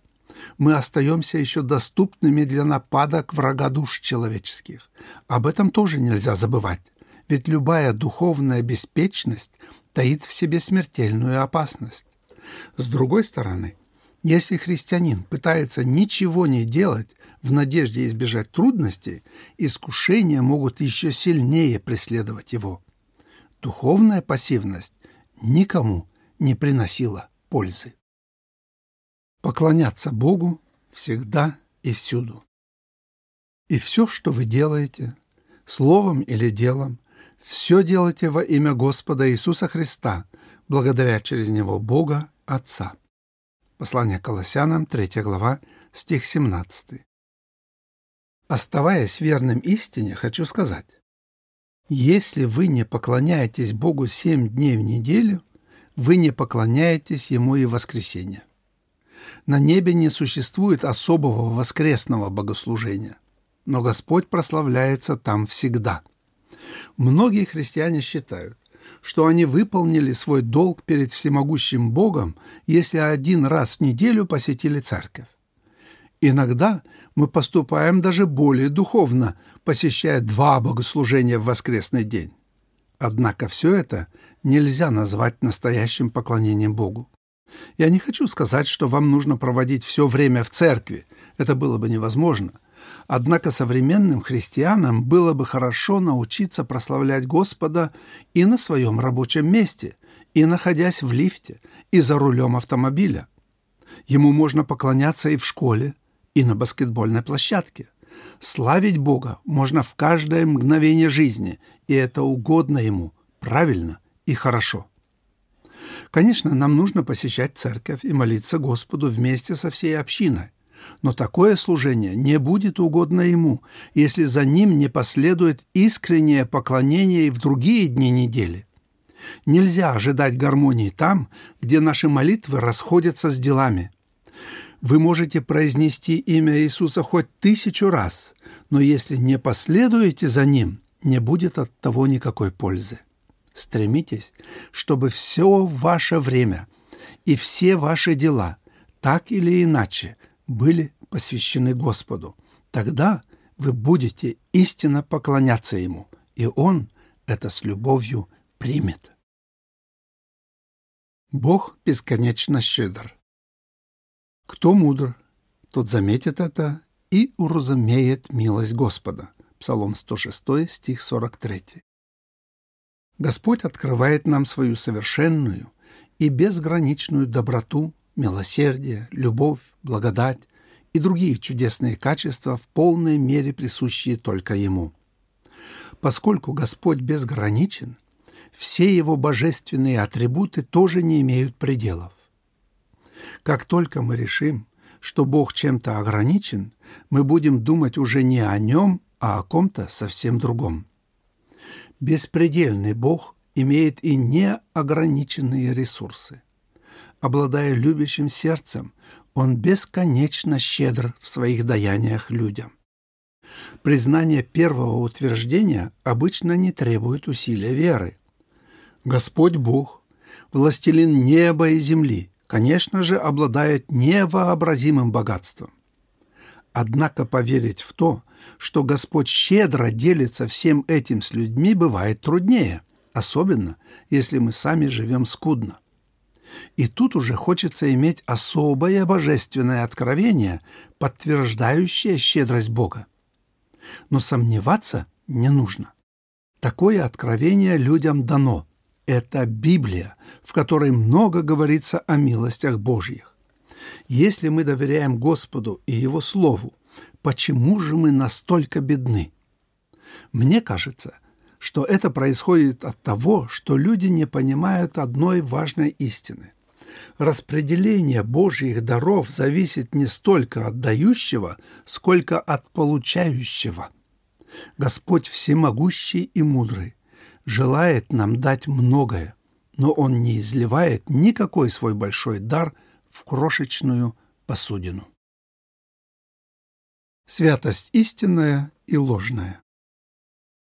мы остаемся еще доступными для нападок врага душ человеческих. Об этом тоже нельзя забывать, ведь любая духовная беспечность таит в себе смертельную опасность. С другой стороны – если христианин пытается ничего не делать в надежде избежать трудностей, искушения могут еще сильнее преследовать его. Духовная пассивность никому не приносила пользы. Поклоняться Богу всегда и всюду. И все, что вы делаете, словом или делом, все делайте во имя Господа Иисуса Христа, благодаря через Него Бога Отца. Послание Колоссянам, 3 глава, стих 17. Оставаясь верным истине, хочу сказать, если вы не поклоняетесь Богу семь дней в неделю, вы не поклоняетесь Ему и воскресенье. На небе не существует особого воскресного богослужения, но Господь прославляется там всегда. Многие христиане считают, что они выполнили свой долг перед всемогущим Богом, если один раз в неделю посетили церковь. Иногда мы поступаем даже более духовно, посещая два богослужения в воскресный день. Однако все это нельзя назвать настоящим поклонением Богу. Я не хочу сказать, что вам нужно проводить все время в церкви. Это было бы невозможно. Однако современным христианам было бы хорошо научиться прославлять Господа и на своем рабочем месте, и находясь в лифте, и за рулем автомобиля. Ему можно поклоняться и в школе, и на баскетбольной площадке. Славить Бога можно в каждое мгновение жизни, и это угодно Ему, правильно и хорошо. Конечно, нам нужно посещать церковь и молиться Господу вместе со всей общиной. Но такое служение не будет угодно Ему, если за ним не последует искреннее поклонение и в другие дни недели. Нельзя ожидать гармонии там, где наши молитвы расходятся с делами. Вы можете произнести имя Иисуса хоть тысячу раз, но если не последуете за Ним, не будет от того никакой пользы. Стремитесь, чтобы все ваше время и все ваши дела, так или иначе, были посвящены Господу. Тогда вы будете истинно поклоняться Ему, и Он это с любовью примет. Бог бесконечно щедр. Кто мудр, тот заметит это и уразумеет милость Господа. Псалом 106, стих 43. Господь открывает нам свою совершенную и безграничную доброту, милосердие, любовь, благодать и другие чудесные качества в полной мере присущие только Ему. Поскольку Господь безграничен, все Его божественные атрибуты тоже не имеют пределов. Как только мы решим, что Бог чем-то ограничен, мы будем думать уже не о Нем, а о ком-то совсем другом. Беспредельный Бог имеет и неограниченные ресурсы. Обладая любящим сердцем, Он бесконечно щедр в своих даяниях людям. Признание первого утверждения обычно не требует усилия веры. Господь Бог, властелин неба и земли, конечно же, обладает невообразимым богатством. Однако поверить в то, что Господь щедро делится всем этим с людьми, бывает труднее, особенно если мы сами живем скудно. И тут уже хочется иметь особое божественное откровение, подтверждающее щедрость Бога. Но сомневаться не нужно. Такое откровение людям дано. Это Библия, в которой много говорится о милостях Божьих. Если мы доверяем Господу и Его Слову, почему же мы настолько бедны? Мне кажется, что это происходит от того, что люди не понимают одной важной истины. Распределение Божьих даров зависит не столько от дающего, сколько от получающего. Господь всемогущий и мудрый, желает нам дать многое, но Он не изливает никакой свой большой дар в крошечную посудину. Святость истинная и ложная.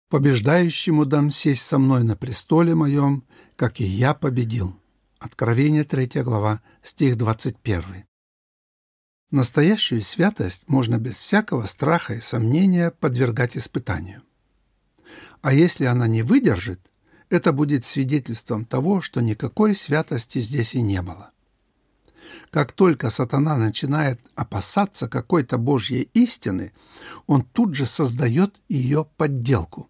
Побеждающему дам сесть со мной на престоле моем, как и я победил. Откровение 3 глава, стих 21. Настоящую святость можно без всякого страха и сомнения подвергать испытанию. А если она не выдержит, это будет свидетельством того, что никакой святости здесь и не было. Как только сатана начинает опасаться какой-то Божьей истины, он тут же создает ее подделку.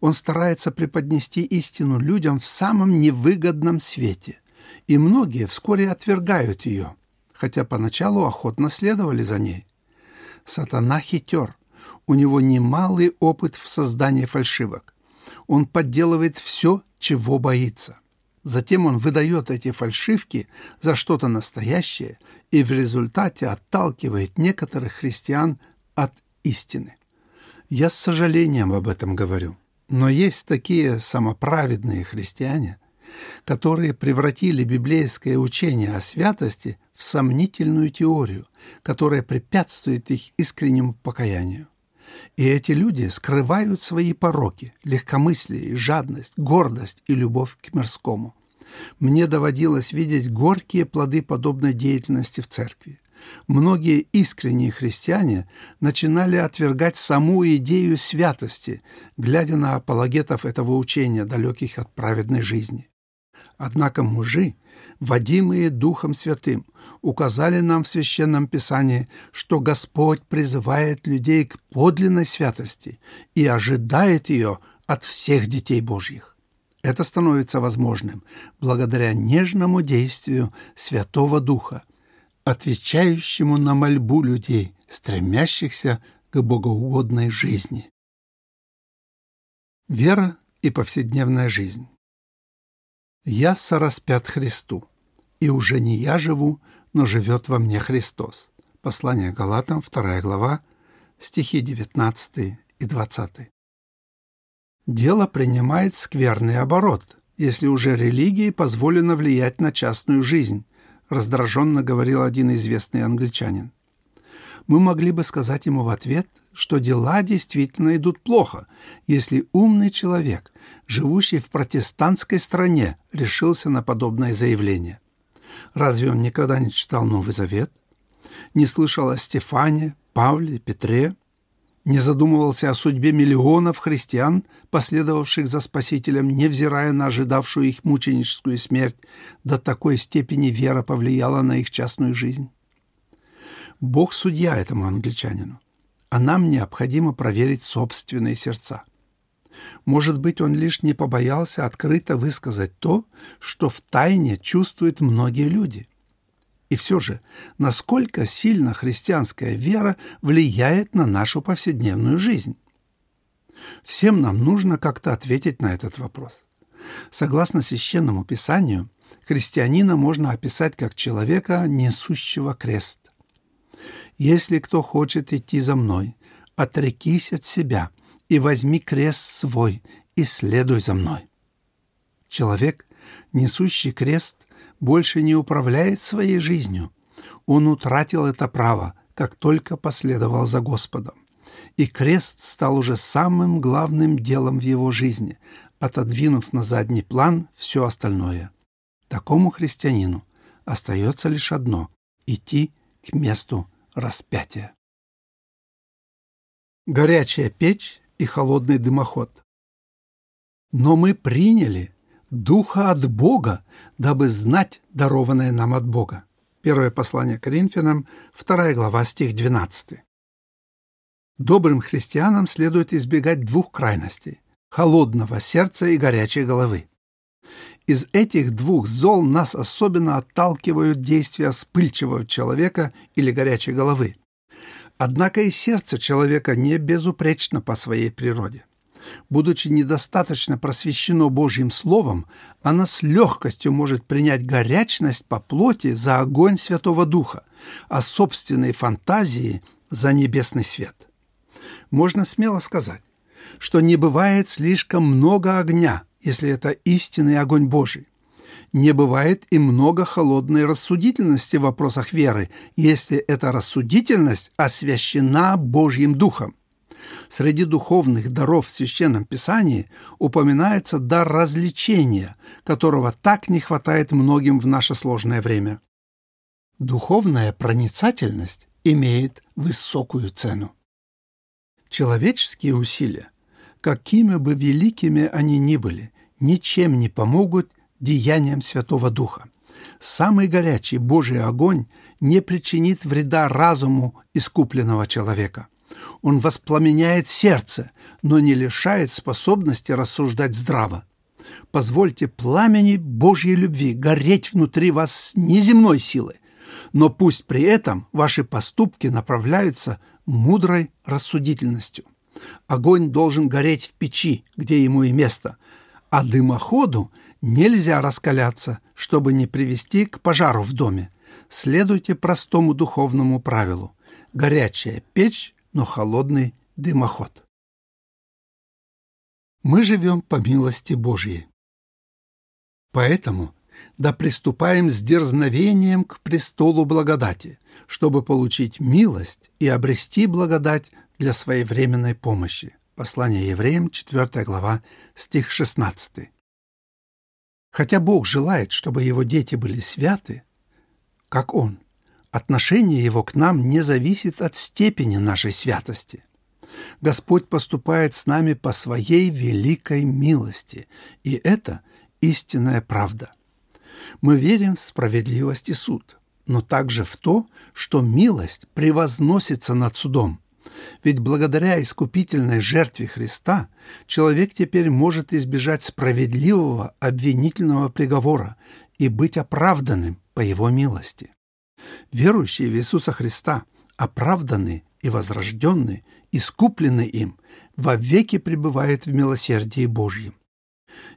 Он старается преподнести истину людям в самом невыгодном свете, и многие вскоре отвергают ее, хотя поначалу охотно следовали за ней. Сатана хитер, у него немалый опыт в создании фальшивок. Он подделывает все, чего боится – Затем он выдает эти фальшивки за что-то настоящее и в результате отталкивает некоторых христиан от истины. Я с сожалением об этом говорю. Но есть такие самоправедные христиане, которые превратили библейское учение о святости в сомнительную теорию, которая препятствует их искреннему покаянию. И эти люди скрывают свои пороки, легкомыслие, жадность, гордость и любовь к мирскому. Мне доводилось видеть горькие плоды подобной деятельности в церкви. Многие искренние христиане начинали отвергать саму идею святости, глядя на апологетов этого учения, далеких от праведной жизни. Однако мужи, водимые Духом Святым, указали нам в Священном Писании, что Господь призывает людей к подлинной святости и ожидает ее от всех детей Божьих. Это становится возможным благодаря нежному действию Святого Духа, отвечающему на мольбу людей, стремящихся к богоугодной жизни. Вера и повседневная жизнь. «Я сораспят Христу, и уже не я живу, но живет во мне Христос». Послание Галатам, 2 глава, стихи 19 и 20. Дело принимает скверный оборот, если уже религии позволено влиять на частную жизнь, раздраженно говорил один известный англичанин. Мы могли бы сказать ему в ответ, что дела действительно идут плохо, если умный человек, живущий в протестантской стране, решился на подобное заявление. Разве он никогда не читал Новый Завет? Не слышал о Стефане, Павле, Петре? Не задумывался о судьбе миллионов христиан, последовавших за Спасителем, невзирая на ожидавшую их мученическую смерть, до такой степени вера повлияла на их частную жизнь? Бог судья этому англичанину, а нам необходимо проверить собственные сердца. Может быть, он лишь не побоялся открыто высказать то, что в тайне чувствуют многие люди. И все же, насколько сильно христианская вера влияет на нашу повседневную жизнь? Всем нам нужно как-то ответить на этот вопрос. Согласно священному писанию, христианина можно описать как человека, несущего крест. Если кто хочет идти за мной, отрекись от себя и возьми крест свой и следуй за мной. Человек, несущий крест, больше не управляет своей жизнью. Он утратил это право, как только последовал за Господом. И крест стал уже самым главным делом в его жизни, отодвинув на задний план все остальное. Такому христианину остается лишь одно – идти к месту распятия. Горячая печь и холодный дымоход. Но мы приняли Духа от Бога, дабы знать дарованное нам от Бога. Первое послание Коринфянам, 2 глава, стих 12. Добрым христианам следует избегать двух крайностей – холодного сердца и горячей головы. Из этих двух зол нас особенно отталкивают действия вспыльчивого человека или горячей головы. Однако и сердце человека не безупречно по своей природе. Будучи недостаточно просвещено Божьим Словом, она с легкостью может принять горячность по плоти за огонь Святого Духа, а собственные фантазии за небесный свет. Можно смело сказать, что не бывает слишком много огня – если это истинный огонь Божий. Не бывает и много холодной рассудительности в вопросах веры, если эта рассудительность освящена Божьим Духом. Среди духовных даров в Священном Писании упоминается дар развлечения, которого так не хватает многим в наше сложное время. Духовная проницательность имеет высокую цену. Человеческие усилия какими бы великими они ни были, ничем не помогут деяниям Святого Духа. Самый горячий Божий огонь не причинит вреда разуму искупленного человека. Он воспламеняет сердце, но не лишает способности рассуждать здраво. Позвольте пламени Божьей любви гореть внутри вас с неземной силы, но пусть при этом ваши поступки направляются мудрой рассудительностью. Огонь должен гореть в печи, где ему и место, а дымоходу нельзя раскаляться, чтобы не привести к пожару в доме. Следуйте простому духовному правилу. Горячая печь, но холодный дымоход. Мы живем по милости Божьей. Поэтому да приступаем с дерзновением к престолу благодати, чтобы получить милость и обрести благодать для своевременной помощи. Послание евреям, 4 глава, стих 16. Хотя Бог желает, чтобы его дети были святы, как Он, отношение Его к нам не зависит от степени нашей святости. Господь поступает с нами по Своей великой милости, и это истинная правда. Мы верим в справедливость и суд, но также в то, что милость превозносится над судом – ведь благодаря искупительной жертве Христа человек теперь может избежать справедливого обвинительного приговора и быть оправданным по его милости. Верующие в Иисуса Христа оправданы и возрожденный, искупленный им, вовеки пребывает в милосердии Божьем.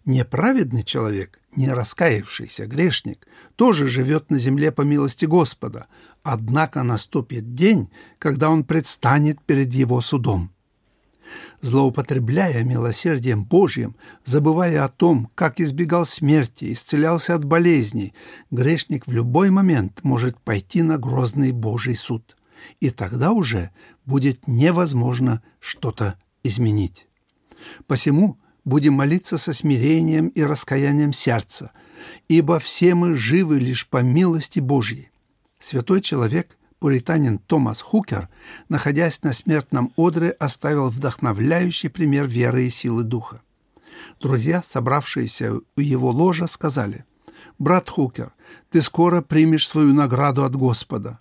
Неправедный человек, не раскаявшийся грешник, тоже живет на земле по милости Господа, однако наступит день, когда он предстанет перед его судом. Злоупотребляя милосердием Божьим, забывая о том, как избегал смерти, исцелялся от болезней, грешник в любой момент может пойти на грозный Божий суд – и тогда уже будет невозможно что-то изменить. Посему будем молиться со смирением и раскаянием сердца, ибо все мы живы лишь по милости Божьей. Святой человек, пуританин Томас Хукер, находясь на смертном одре, оставил вдохновляющий пример веры и силы духа. Друзья, собравшиеся у его ложа, сказали, «Брат Хукер, ты скоро примешь свою награду от Господа.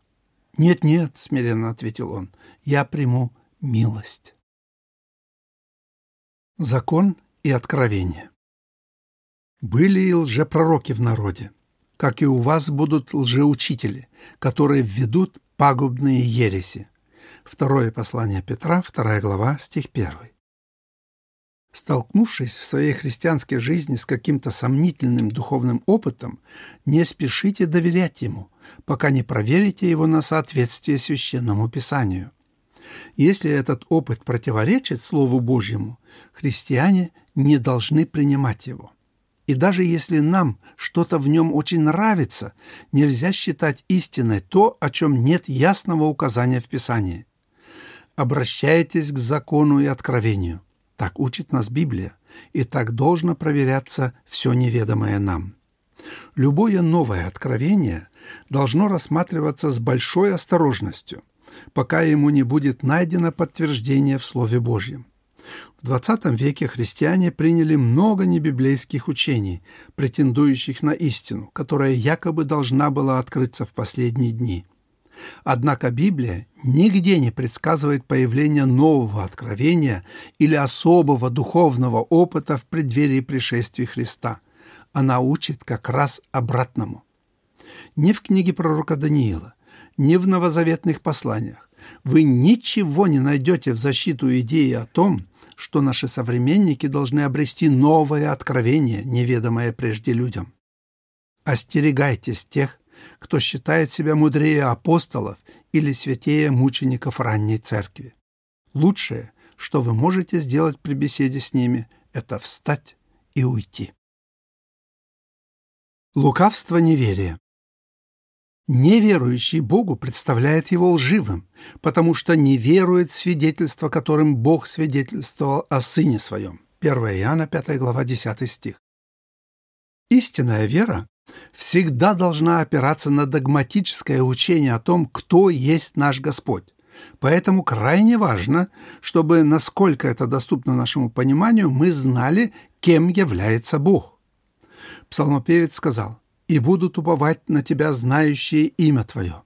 «Нет-нет», — смиренно ответил он, — «я приму милость». Закон и откровение Были и лжепророки в народе, как и у вас будут лжеучители, которые введут пагубные ереси. Второе послание Петра, вторая глава, стих 1. Столкнувшись в своей христианской жизни с каким-то сомнительным духовным опытом, не спешите доверять ему, пока не проверите его на соответствие священному писанию. Если этот опыт противоречит Слову Божьему, христиане не должны принимать его. И даже если нам что-то в нем очень нравится, нельзя считать истиной то, о чем нет ясного указания в Писании. Обращайтесь к закону и откровению – так учит нас Библия, и так должно проверяться все неведомое нам. Любое новое откровение должно рассматриваться с большой осторожностью, пока ему не будет найдено подтверждение в Слове Божьем. В XX веке христиане приняли много небиблейских учений, претендующих на истину, которая якобы должна была открыться в последние дни. Однако Библия нигде не предсказывает появление нового откровения или особого духовного опыта в преддверии пришествия Христа. Она учит как раз обратному. Ни в книге пророка Даниила, ни в новозаветных посланиях вы ничего не найдете в защиту идеи о том, что наши современники должны обрести новое откровение, неведомое прежде людям. Остерегайтесь тех, кто считает себя мудрее апостолов или святее мучеников ранней церкви. Лучшее, что вы можете сделать при беседе с ними, это встать и уйти. Лукавство неверия. Неверующий Богу представляет его лживым, потому что не верует в свидетельство, которым Бог свидетельствовал о Сыне Своем. 1 Иоанна 5 глава 10 стих. Истинная вера всегда должна опираться на догматическое учение о том, кто есть наш Господь. Поэтому крайне важно, чтобы, насколько это доступно нашему пониманию, мы знали, кем является Бог. Псалмопевец сказал, «И будут уповать на Тебя знающие имя Твое».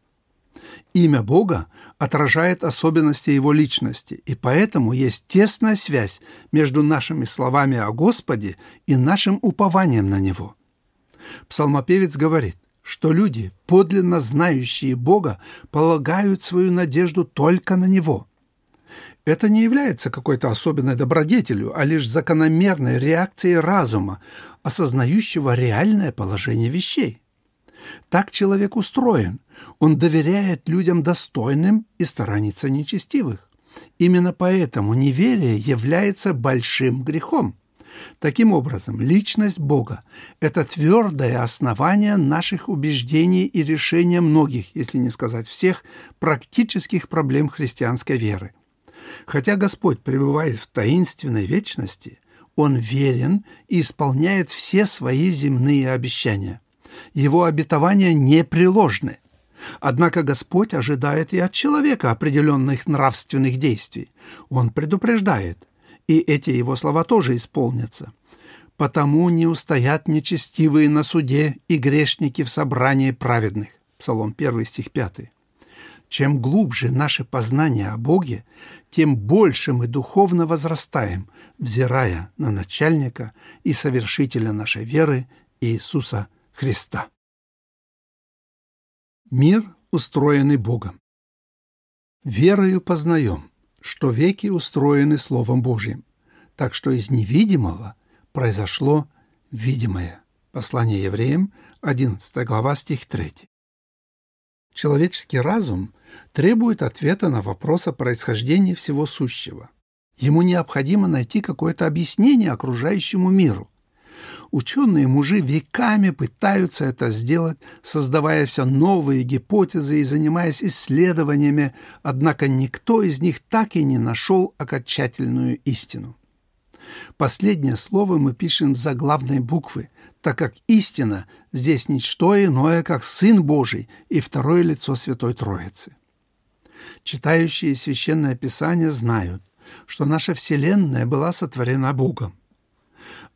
Имя Бога отражает особенности Его личности, и поэтому есть тесная связь между нашими словами о Господе и нашим упованием на Него – Псалмопевец говорит, что люди, подлинно знающие Бога, полагают свою надежду только на Него. Это не является какой-то особенной добродетелью, а лишь закономерной реакцией разума, осознающего реальное положение вещей. Так человек устроен. Он доверяет людям достойным и сторонится нечестивых. Именно поэтому неверие является большим грехом. Таким образом, личность Бога – это твердое основание наших убеждений и решения многих, если не сказать всех, практических проблем христианской веры. Хотя Господь пребывает в таинственной вечности, Он верен и исполняет все свои земные обещания. Его обетования непреложны. Однако Господь ожидает и от человека определенных нравственных действий. Он предупреждает – и эти его слова тоже исполнятся. «Потому не устоят нечестивые на суде и грешники в собрании праведных». Псалом 1 стих 5. Чем глубже наше познание о Боге, тем больше мы духовно возрастаем, взирая на начальника и совершителя нашей веры Иисуса Христа. Мир устроены Богом. Верою познаем, что веки устроены Словом Божьим, так что из невидимого произошло видимое. Послание евреям, 11 глава, стих 3. Человеческий разум требует ответа на вопрос о происхождении всего сущего. Ему необходимо найти какое-то объяснение окружающему миру. Ученые мужи веками пытаются это сделать, создавая все новые гипотезы и занимаясь исследованиями, однако никто из них так и не нашел окончательную истину. Последнее слово мы пишем за главной буквы, так как истина здесь ничто иное, как Сын Божий и второе лицо Святой Троицы. Читающие Священное Писание знают, что наша Вселенная была сотворена Богом.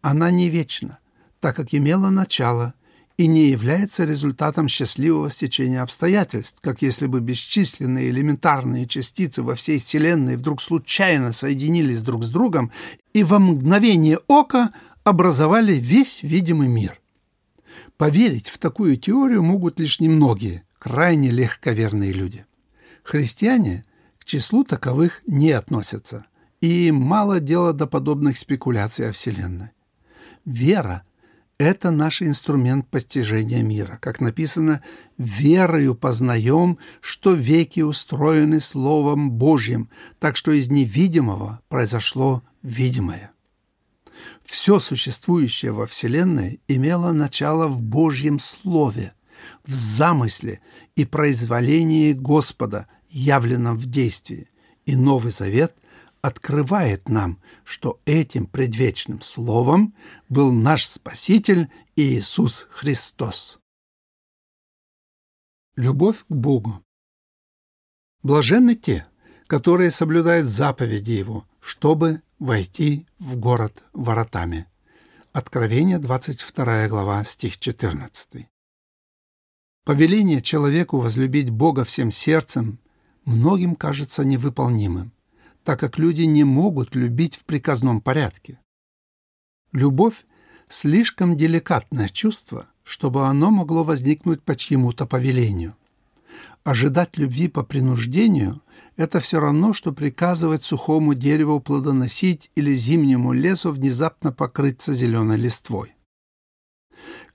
Она не вечна, так как имела начало и не является результатом счастливого стечения обстоятельств, как если бы бесчисленные элементарные частицы во всей Вселенной вдруг случайно соединились друг с другом и во мгновение ока образовали весь видимый мир. Поверить в такую теорию могут лишь немногие, крайне легковерные люди. Христиане к числу таковых не относятся, и им мало дела до подобных спекуляций о Вселенной. Вера это наш инструмент постижения мира. Как написано, «верою познаем, что веки устроены Словом Божьим, так что из невидимого произошло видимое». Все существующее во Вселенной имело начало в Божьем Слове, в замысле и произволении Господа, явленном в действии. И Новый Завет – открывает нам, что этим предвечным Словом был наш Спаситель Иисус Христос. Любовь к Богу. Блаженны те, которые соблюдают заповеди Его, чтобы войти в город воротами. Откровение, 22 глава, стих 14. Повеление человеку возлюбить Бога всем сердцем многим кажется невыполнимым так как люди не могут любить в приказном порядке. Любовь – слишком деликатное чувство, чтобы оно могло возникнуть по чьему-то повелению. Ожидать любви по принуждению – это все равно, что приказывать сухому дереву плодоносить или зимнему лесу внезапно покрыться зеленой листвой.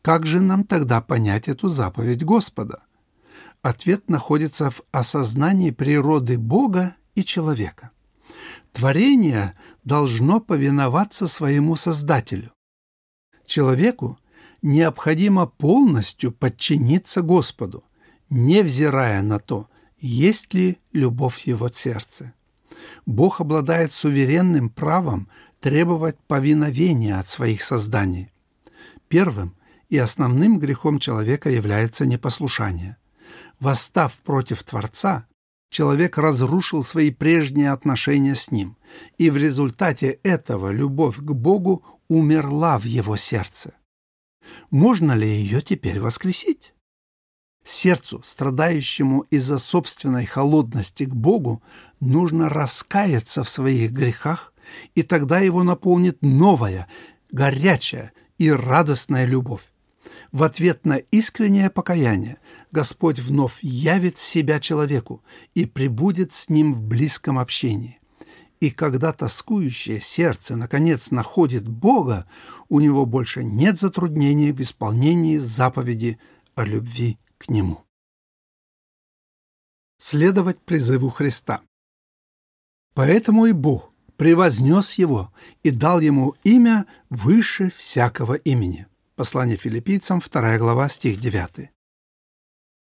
Как же нам тогда понять эту заповедь Господа? Ответ находится в осознании природы Бога и человека. Творение должно повиноваться своему Создателю. Человеку необходимо полностью подчиниться Господу, невзирая на то, есть ли любовь в его сердце. Бог обладает суверенным правом требовать повиновения от своих созданий. Первым и основным грехом человека является непослушание. Восстав против Творца, человек разрушил свои прежние отношения с ним, и в результате этого любовь к Богу умерла в его сердце. Можно ли ее теперь воскресить? Сердцу, страдающему из-за собственной холодности к Богу, нужно раскаяться в своих грехах, и тогда его наполнит новая, горячая и радостная любовь. В ответ на искреннее покаяние Господь вновь явит себя человеку и пребудет с ним в близком общении. И когда тоскующее сердце наконец находит Бога, у него больше нет затруднений в исполнении заповеди о любви к Нему. Следовать призыву Христа. Поэтому и Бог превознес его и дал ему имя выше всякого имени. Послание филиппийцам, 2 глава, стих 9.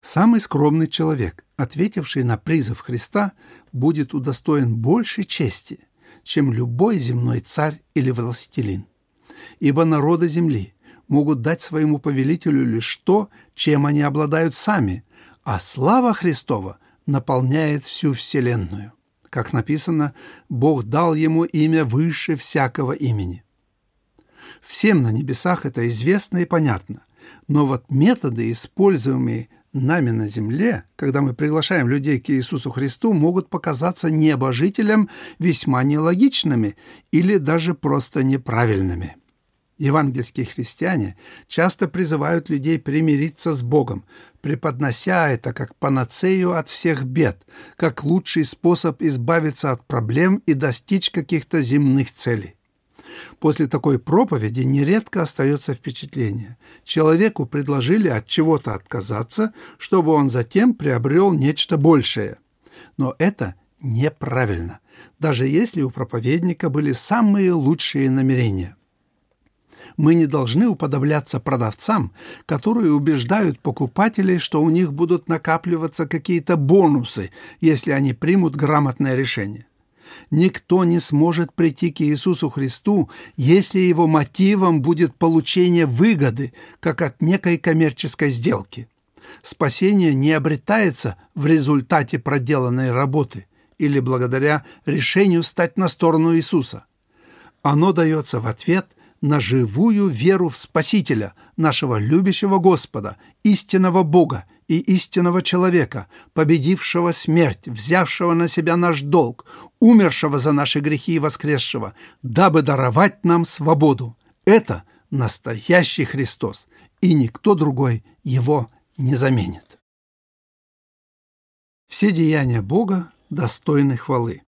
Самый скромный человек, ответивший на призыв Христа, будет удостоен большей чести, чем любой земной царь или властелин. Ибо народы земли могут дать своему повелителю лишь то, чем они обладают сами, а слава Христова наполняет всю вселенную. Как написано, Бог дал ему имя выше всякого имени. Всем на небесах это известно и понятно. Но вот методы, используемые нами на земле, когда мы приглашаем людей к Иисусу Христу, могут показаться небожителям весьма нелогичными или даже просто неправильными. Евангельские христиане часто призывают людей примириться с Богом, преподнося это как панацею от всех бед, как лучший способ избавиться от проблем и достичь каких-то земных целей. После такой проповеди нередко остается впечатление. Человеку предложили от чего-то отказаться, чтобы он затем приобрел нечто большее. Но это неправильно, даже если у проповедника были самые лучшие намерения мы не должны уподобляться продавцам, которые убеждают покупателей, что у них будут накапливаться какие-то бонусы, если они примут грамотное решение. Никто не сможет прийти к Иисусу Христу, если его мотивом будет получение выгоды, как от некой коммерческой сделки. Спасение не обретается в результате проделанной работы или благодаря решению стать на сторону Иисуса. Оно дается в ответ на живую веру в Спасителя, нашего любящего Господа, истинного Бога и истинного человека, победившего смерть, взявшего на себя наш долг, умершего за наши грехи и воскресшего, дабы даровать нам свободу. Это настоящий Христос, и никто другой его не заменит. Все деяния Бога достойны хвалы.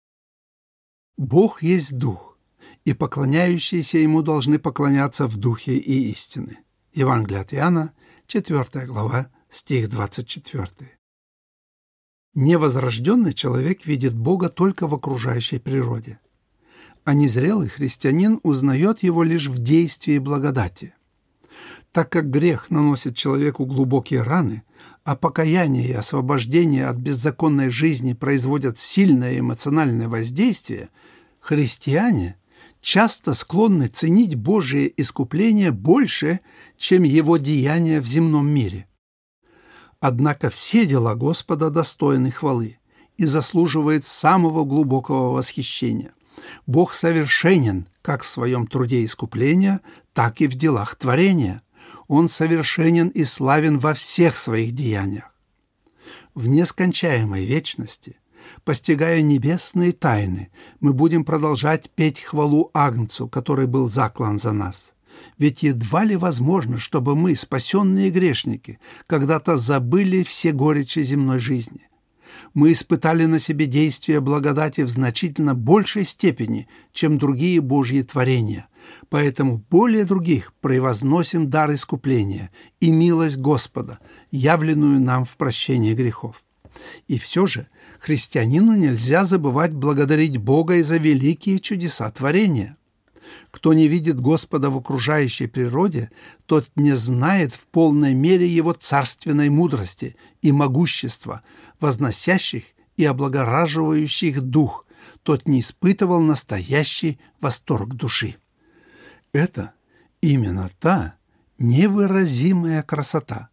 Бог есть Дух, и поклоняющиеся ему должны поклоняться в духе и истины. Евангелие от Иоанна, 4 глава, стих 24. Невозрожденный человек видит Бога только в окружающей природе, а незрелый христианин узнает его лишь в действии благодати. Так как грех наносит человеку глубокие раны, а покаяние и освобождение от беззаконной жизни производят сильное эмоциональное воздействие, христиане часто склонны ценить Божие искупление больше, чем его деяния в земном мире. Однако все дела Господа достойны хвалы и заслуживают самого глубокого восхищения. Бог совершенен как в своем труде искупления, так и в делах творения. Он совершенен и славен во всех своих деяниях. В нескончаемой вечности Постигая небесные тайны, мы будем продолжать петь хвалу Агнцу, который был заклан за нас. Ведь едва ли возможно, чтобы мы, спасенные грешники, когда-то забыли все горечи земной жизни. Мы испытали на себе действие благодати в значительно большей степени, чем другие Божьи творения, поэтому более других превозносим дар искупления и милость Господа, явленную нам в прощении грехов. И все же – христианину нельзя забывать благодарить Бога и за великие чудеса творения. Кто не видит Господа в окружающей природе, тот не знает в полной мере Его царственной мудрости и могущества, возносящих и облагораживающих дух, тот не испытывал настоящий восторг души. Это именно та невыразимая красота,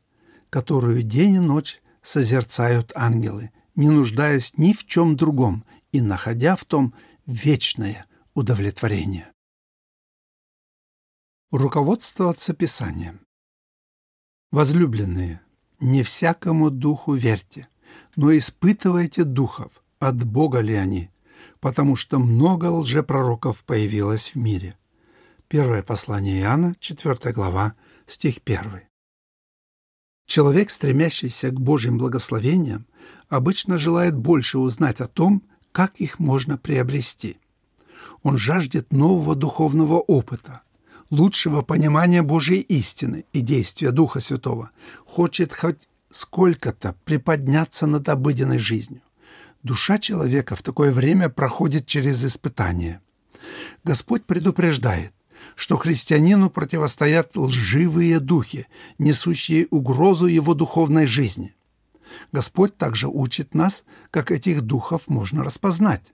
которую день и ночь созерцают ангелы, не нуждаясь ни в чем другом и находя в том вечное удовлетворение. Руководствоваться Писанием. Возлюбленные, не всякому духу верьте, но испытывайте духов, от Бога ли они, потому что много лжепророков появилось в мире. Первое послание Иоанна, 4 глава, стих 1. Человек, стремящийся к Божьим благословениям, обычно желает больше узнать о том, как их можно приобрести. Он жаждет нового духовного опыта, лучшего понимания Божьей истины и действия Духа Святого, хочет хоть сколько-то приподняться над обыденной жизнью. Душа человека в такое время проходит через испытания. Господь предупреждает, что христианину противостоят лживые духи, несущие угрозу его духовной жизни. Господь также учит нас, как этих духов можно распознать.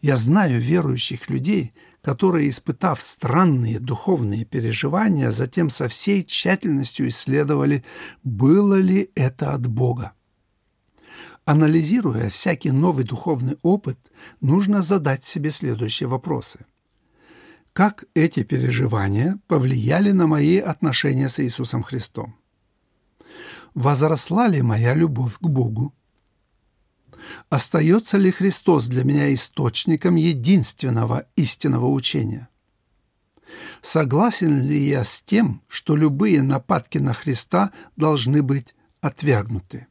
Я знаю верующих людей, которые, испытав странные духовные переживания, затем со всей тщательностью исследовали, было ли это от Бога. Анализируя всякий новый духовный опыт, нужно задать себе следующие вопросы. Как эти переживания повлияли на мои отношения с Иисусом Христом? возросла ли моя любовь к Богу? Остается ли Христос для меня источником единственного истинного учения? Согласен ли я с тем, что любые нападки на Христа должны быть отвергнуты?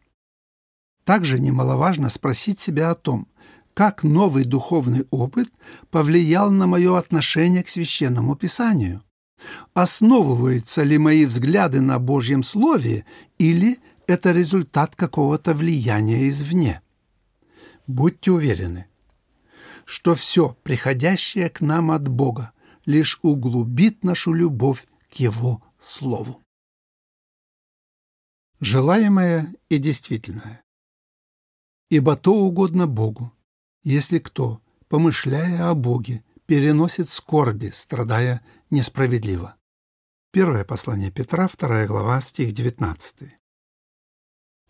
Также немаловажно спросить себя о том, как новый духовный опыт повлиял на мое отношение к священному писанию. Основываются ли мои взгляды на Божьем Слове или это результат какого-то влияния извне? Будьте уверены, что все, приходящее к нам от Бога, лишь углубит нашу любовь к Его Слову. Желаемое и действительное. Ибо то угодно Богу, если кто, помышляя о Боге, переносит скорби, страдая несправедливо. Первое послание Петра, вторая глава, стих 19.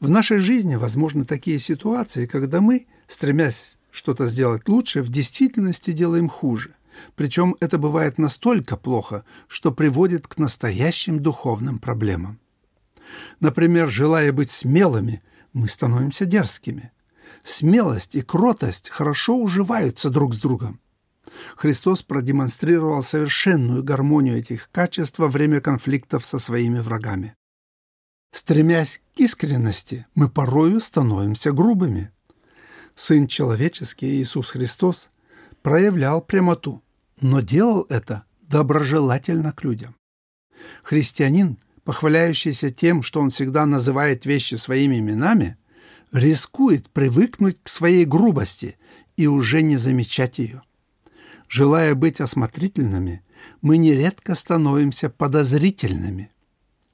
В нашей жизни возможны такие ситуации, когда мы, стремясь что-то сделать лучше, в действительности делаем хуже. Причем это бывает настолько плохо, что приводит к настоящим духовным проблемам. Например, желая быть смелыми, мы становимся дерзкими. Смелость и кротость хорошо уживаются друг с другом. Христос продемонстрировал совершенную гармонию этих качеств во время конфликтов со своими врагами. Стремясь к искренности, мы порою становимся грубыми. Сын человеческий Иисус Христос проявлял прямоту, но делал это доброжелательно к людям. Христианин, похваляющийся тем, что он всегда называет вещи своими именами, рискует привыкнуть к своей грубости и уже не замечать ее. Желая быть осмотрительными, мы нередко становимся подозрительными.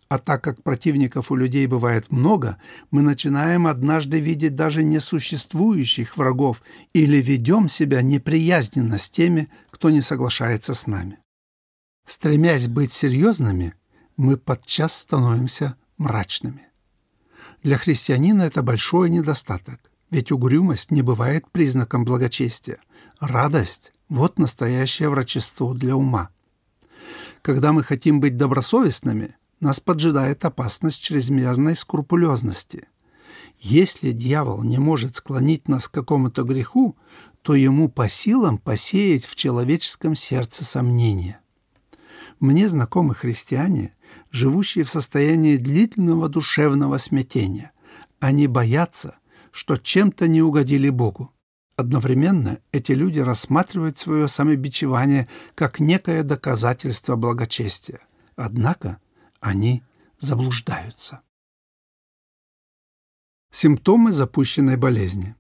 А так как противников у людей бывает много, мы начинаем однажды видеть даже несуществующих врагов или ведем себя неприязненно с теми, кто не соглашается с нами. Стремясь быть серьезными, мы подчас становимся мрачными. Для христианина это большой недостаток, ведь угрюмость не бывает признаком благочестия. Радость – вот настоящее врачество для ума. Когда мы хотим быть добросовестными, нас поджидает опасность чрезмерной скрупулезности. Если дьявол не может склонить нас к какому-то греху, то ему по силам посеять в человеческом сердце сомнения. Мне знакомы христиане, живущие в состоянии длительного душевного смятения. Они боятся, что чем-то не угодили Богу. Одновременно эти люди рассматривают свое самобичевание как некое доказательство благочестия. Однако они заблуждаются. Симптомы запущенной болезни.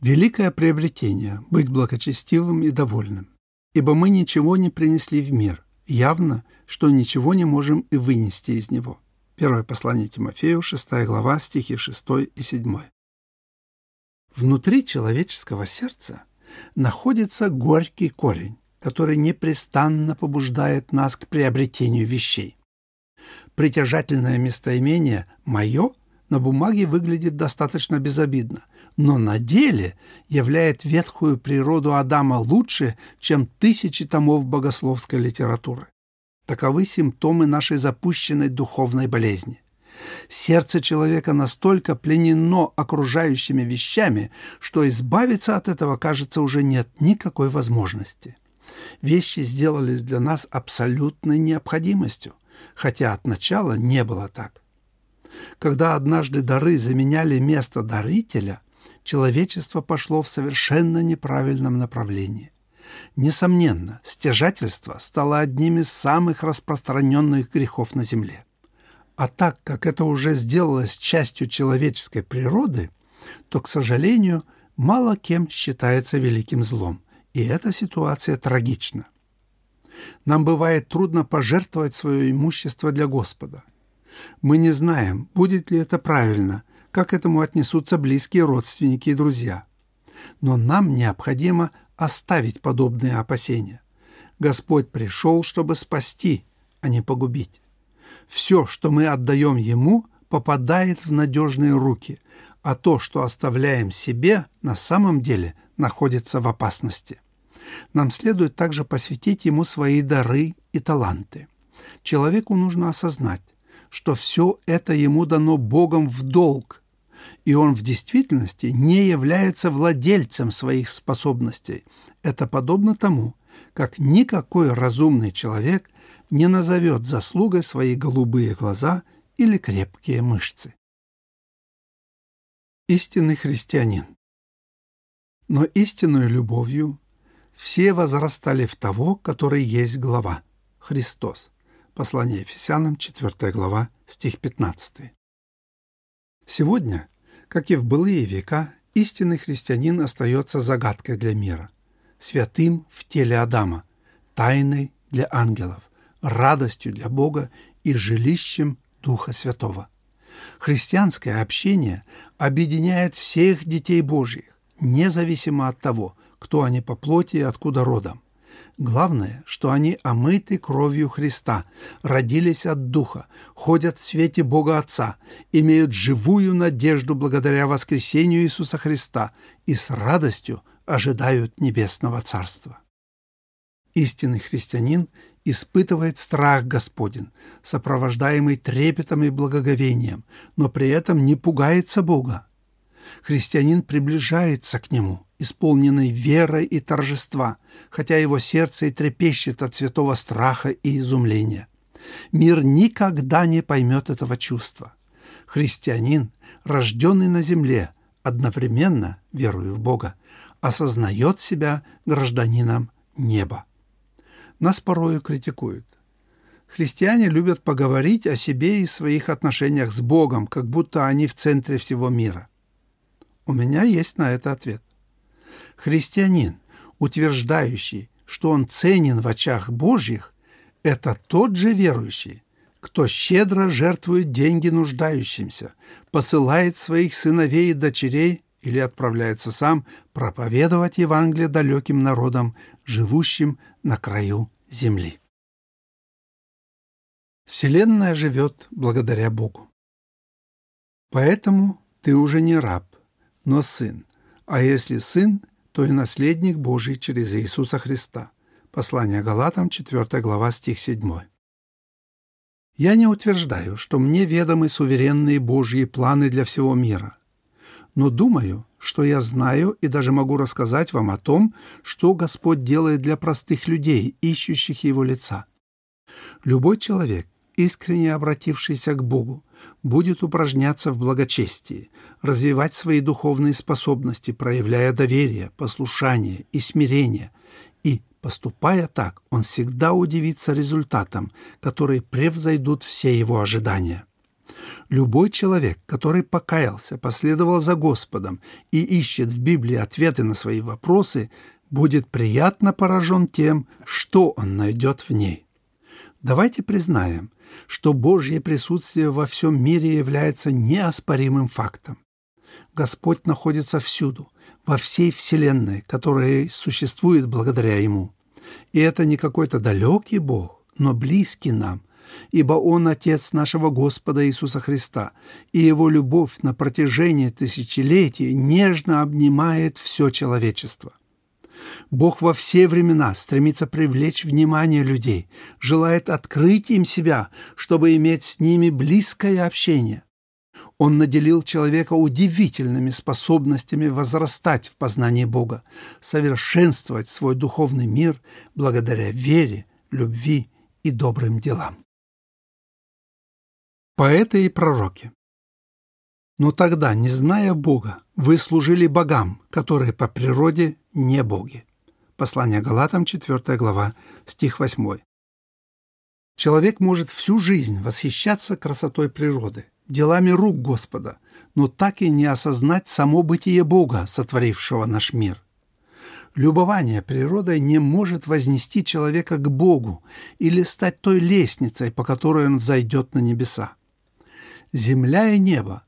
Великое приобретение – быть благочестивым и довольным, ибо мы ничего не принесли в мир, явно, что ничего не можем и вынести из него. Первое послание Тимофею, 6 глава, стихи 6 и 7. Внутри человеческого сердца находится горький корень, который непрестанно побуждает нас к приобретению вещей. Притяжательное местоимение «моё» на бумаге выглядит достаточно безобидно, но на деле являет ветхую природу Адама лучше, чем тысячи томов богословской литературы. Таковы симптомы нашей запущенной духовной болезни. Сердце человека настолько пленено окружающими вещами, что избавиться от этого, кажется, уже нет никакой возможности. Вещи сделались для нас абсолютной необходимостью, хотя от начала не было так. Когда однажды дары заменяли место дарителя, человечество пошло в совершенно неправильном направлении. Несомненно, стяжательство стало одним из самых распространенных грехов на Земле. А так как это уже сделалось частью человеческой природы, то, к сожалению, мало кем считается великим злом, и эта ситуация трагична. Нам бывает трудно пожертвовать свое имущество для Господа. Мы не знаем, будет ли это правильно, как этому отнесутся близкие родственники и друзья. Но нам необходимо оставить подобные опасения. Господь пришел, чтобы спасти, а не погубить. Все, что мы отдаем Ему, попадает в надежные руки, а то, что оставляем себе, на самом деле находится в опасности. Нам следует также посвятить Ему свои дары и таланты. Человеку нужно осознать, что все это ему дано Богом в долг, и он в действительности не является владельцем своих способностей. Это подобно тому, как никакой разумный человек не назовет заслугой свои голубые глаза или крепкие мышцы. Истинный христианин. Но истинной любовью все возрастали в того, который есть глава – Христос. Послание Ефесянам, 4 глава, стих 15. Сегодня, как и в былые века, истинный христианин остается загадкой для мира, святым в теле Адама, тайной для ангелов, радостью для Бога и жилищем Духа Святого. Христианское общение объединяет всех детей Божьих, независимо от того, кто они по плоти и откуда родом. Главное, что они омыты кровью Христа, родились от Духа, ходят в свете Бога Отца, имеют живую надежду благодаря воскресению Иисуса Христа и с радостью ожидают Небесного Царства. Истинный христианин испытывает страх Господен, сопровождаемый трепетом и благоговением, но при этом не пугается Бога. Христианин приближается к Нему, исполненный верой и торжества, хотя его сердце и трепещет от святого страха и изумления. Мир никогда не поймет этого чувства. Христианин, рожденный на земле, одновременно, веруя в Бога, осознает себя гражданином неба. Нас порою критикуют. Христиане любят поговорить о себе и своих отношениях с Богом, как будто они в центре всего мира. У меня есть на это ответ. Христианин, утверждающий, что он ценен в очах Божьих, это тот же верующий, кто щедро жертвует деньги нуждающимся, посылает своих сыновей и дочерей или отправляется сам проповедовать Евангелие далеким народам, живущим на краю земли. Вселенная живет благодаря Богу. Поэтому ты уже не раб, но сын, а если сын, то и наследник Божий через Иисуса Христа. Послание Галатам, 4 глава, стих 7. Я не утверждаю, что мне ведомы суверенные Божьи планы для всего мира, но думаю, что я знаю и даже могу рассказать вам о том, что Господь делает для простых людей, ищущих Его лица. Любой человек, искренне обратившийся к Богу, будет упражняться в благочестии, развивать свои духовные способности, проявляя доверие, послушание и смирение. И, поступая так, он всегда удивится результатам, которые превзойдут все его ожидания. Любой человек, который покаялся, последовал за Господом и ищет в Библии ответы на свои вопросы, будет приятно поражен тем, что он найдет в ней. Давайте признаем, что Божье присутствие во всем мире является неоспоримым фактом. Господь находится всюду, во всей Вселенной, которая существует благодаря Ему. И это не какой-то далекий Бог, но близкий нам, ибо Он Отец нашего Господа Иисуса Христа, и Его любовь на протяжении тысячелетий нежно обнимает все человечество. Бог во все времена стремится привлечь внимание людей, желает открыть им себя, чтобы иметь с ними близкое общение. Он наделил человека удивительными способностями возрастать в познании Бога, совершенствовать свой духовный мир благодаря вере, любви и добрым делам. Поэты и пророки но тогда, не зная Бога, вы служили богам, которые по природе не боги. Послание Галатам, 4 глава, стих 8. Человек может всю жизнь восхищаться красотой природы, делами рук Господа, но так и не осознать само бытие Бога, сотворившего наш мир. Любование природой не может вознести человека к Богу или стать той лестницей, по которой он взойдет на небеса. Земля и небо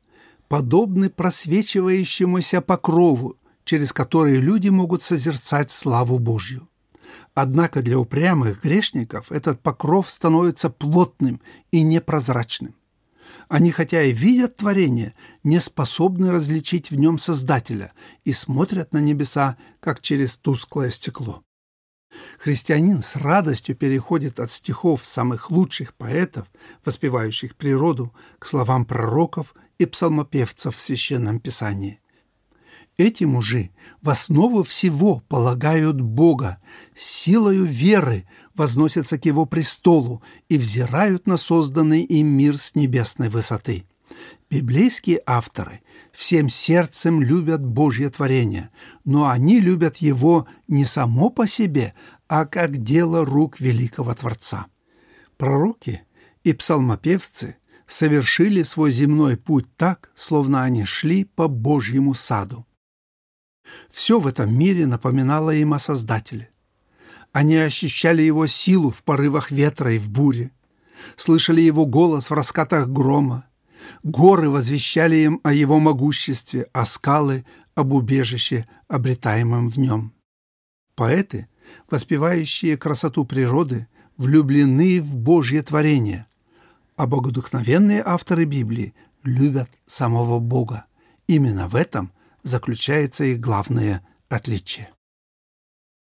подобны просвечивающемуся покрову, через который люди могут созерцать славу Божью. Однако для упрямых грешников этот покров становится плотным и непрозрачным. Они, хотя и видят творение, не способны различить в нем Создателя и смотрят на небеса, как через тусклое стекло. Христианин с радостью переходит от стихов самых лучших поэтов, воспевающих природу, к словам пророков и псалмопевцев в Священном Писании. Эти мужи в основу всего полагают Бога, силою веры возносятся к Его престолу и взирают на созданный им мир с небесной высоты. Библейские авторы всем сердцем любят Божье творение, но они любят его не само по себе, а как дело рук великого Творца. Пророки и псалмопевцы совершили свой земной путь так, словно они шли по Божьему саду. Все в этом мире напоминало им о Создателе. Они ощущали его силу в порывах ветра и в буре, слышали его голос в раскатах грома, горы возвещали им о его могуществе, а скалы — об убежище, обретаемом в нем. Поэты, воспевающие красоту природы, влюблены в Божье творение, а богодухновенные авторы Библии любят самого Бога. Именно в этом заключается их главное отличие.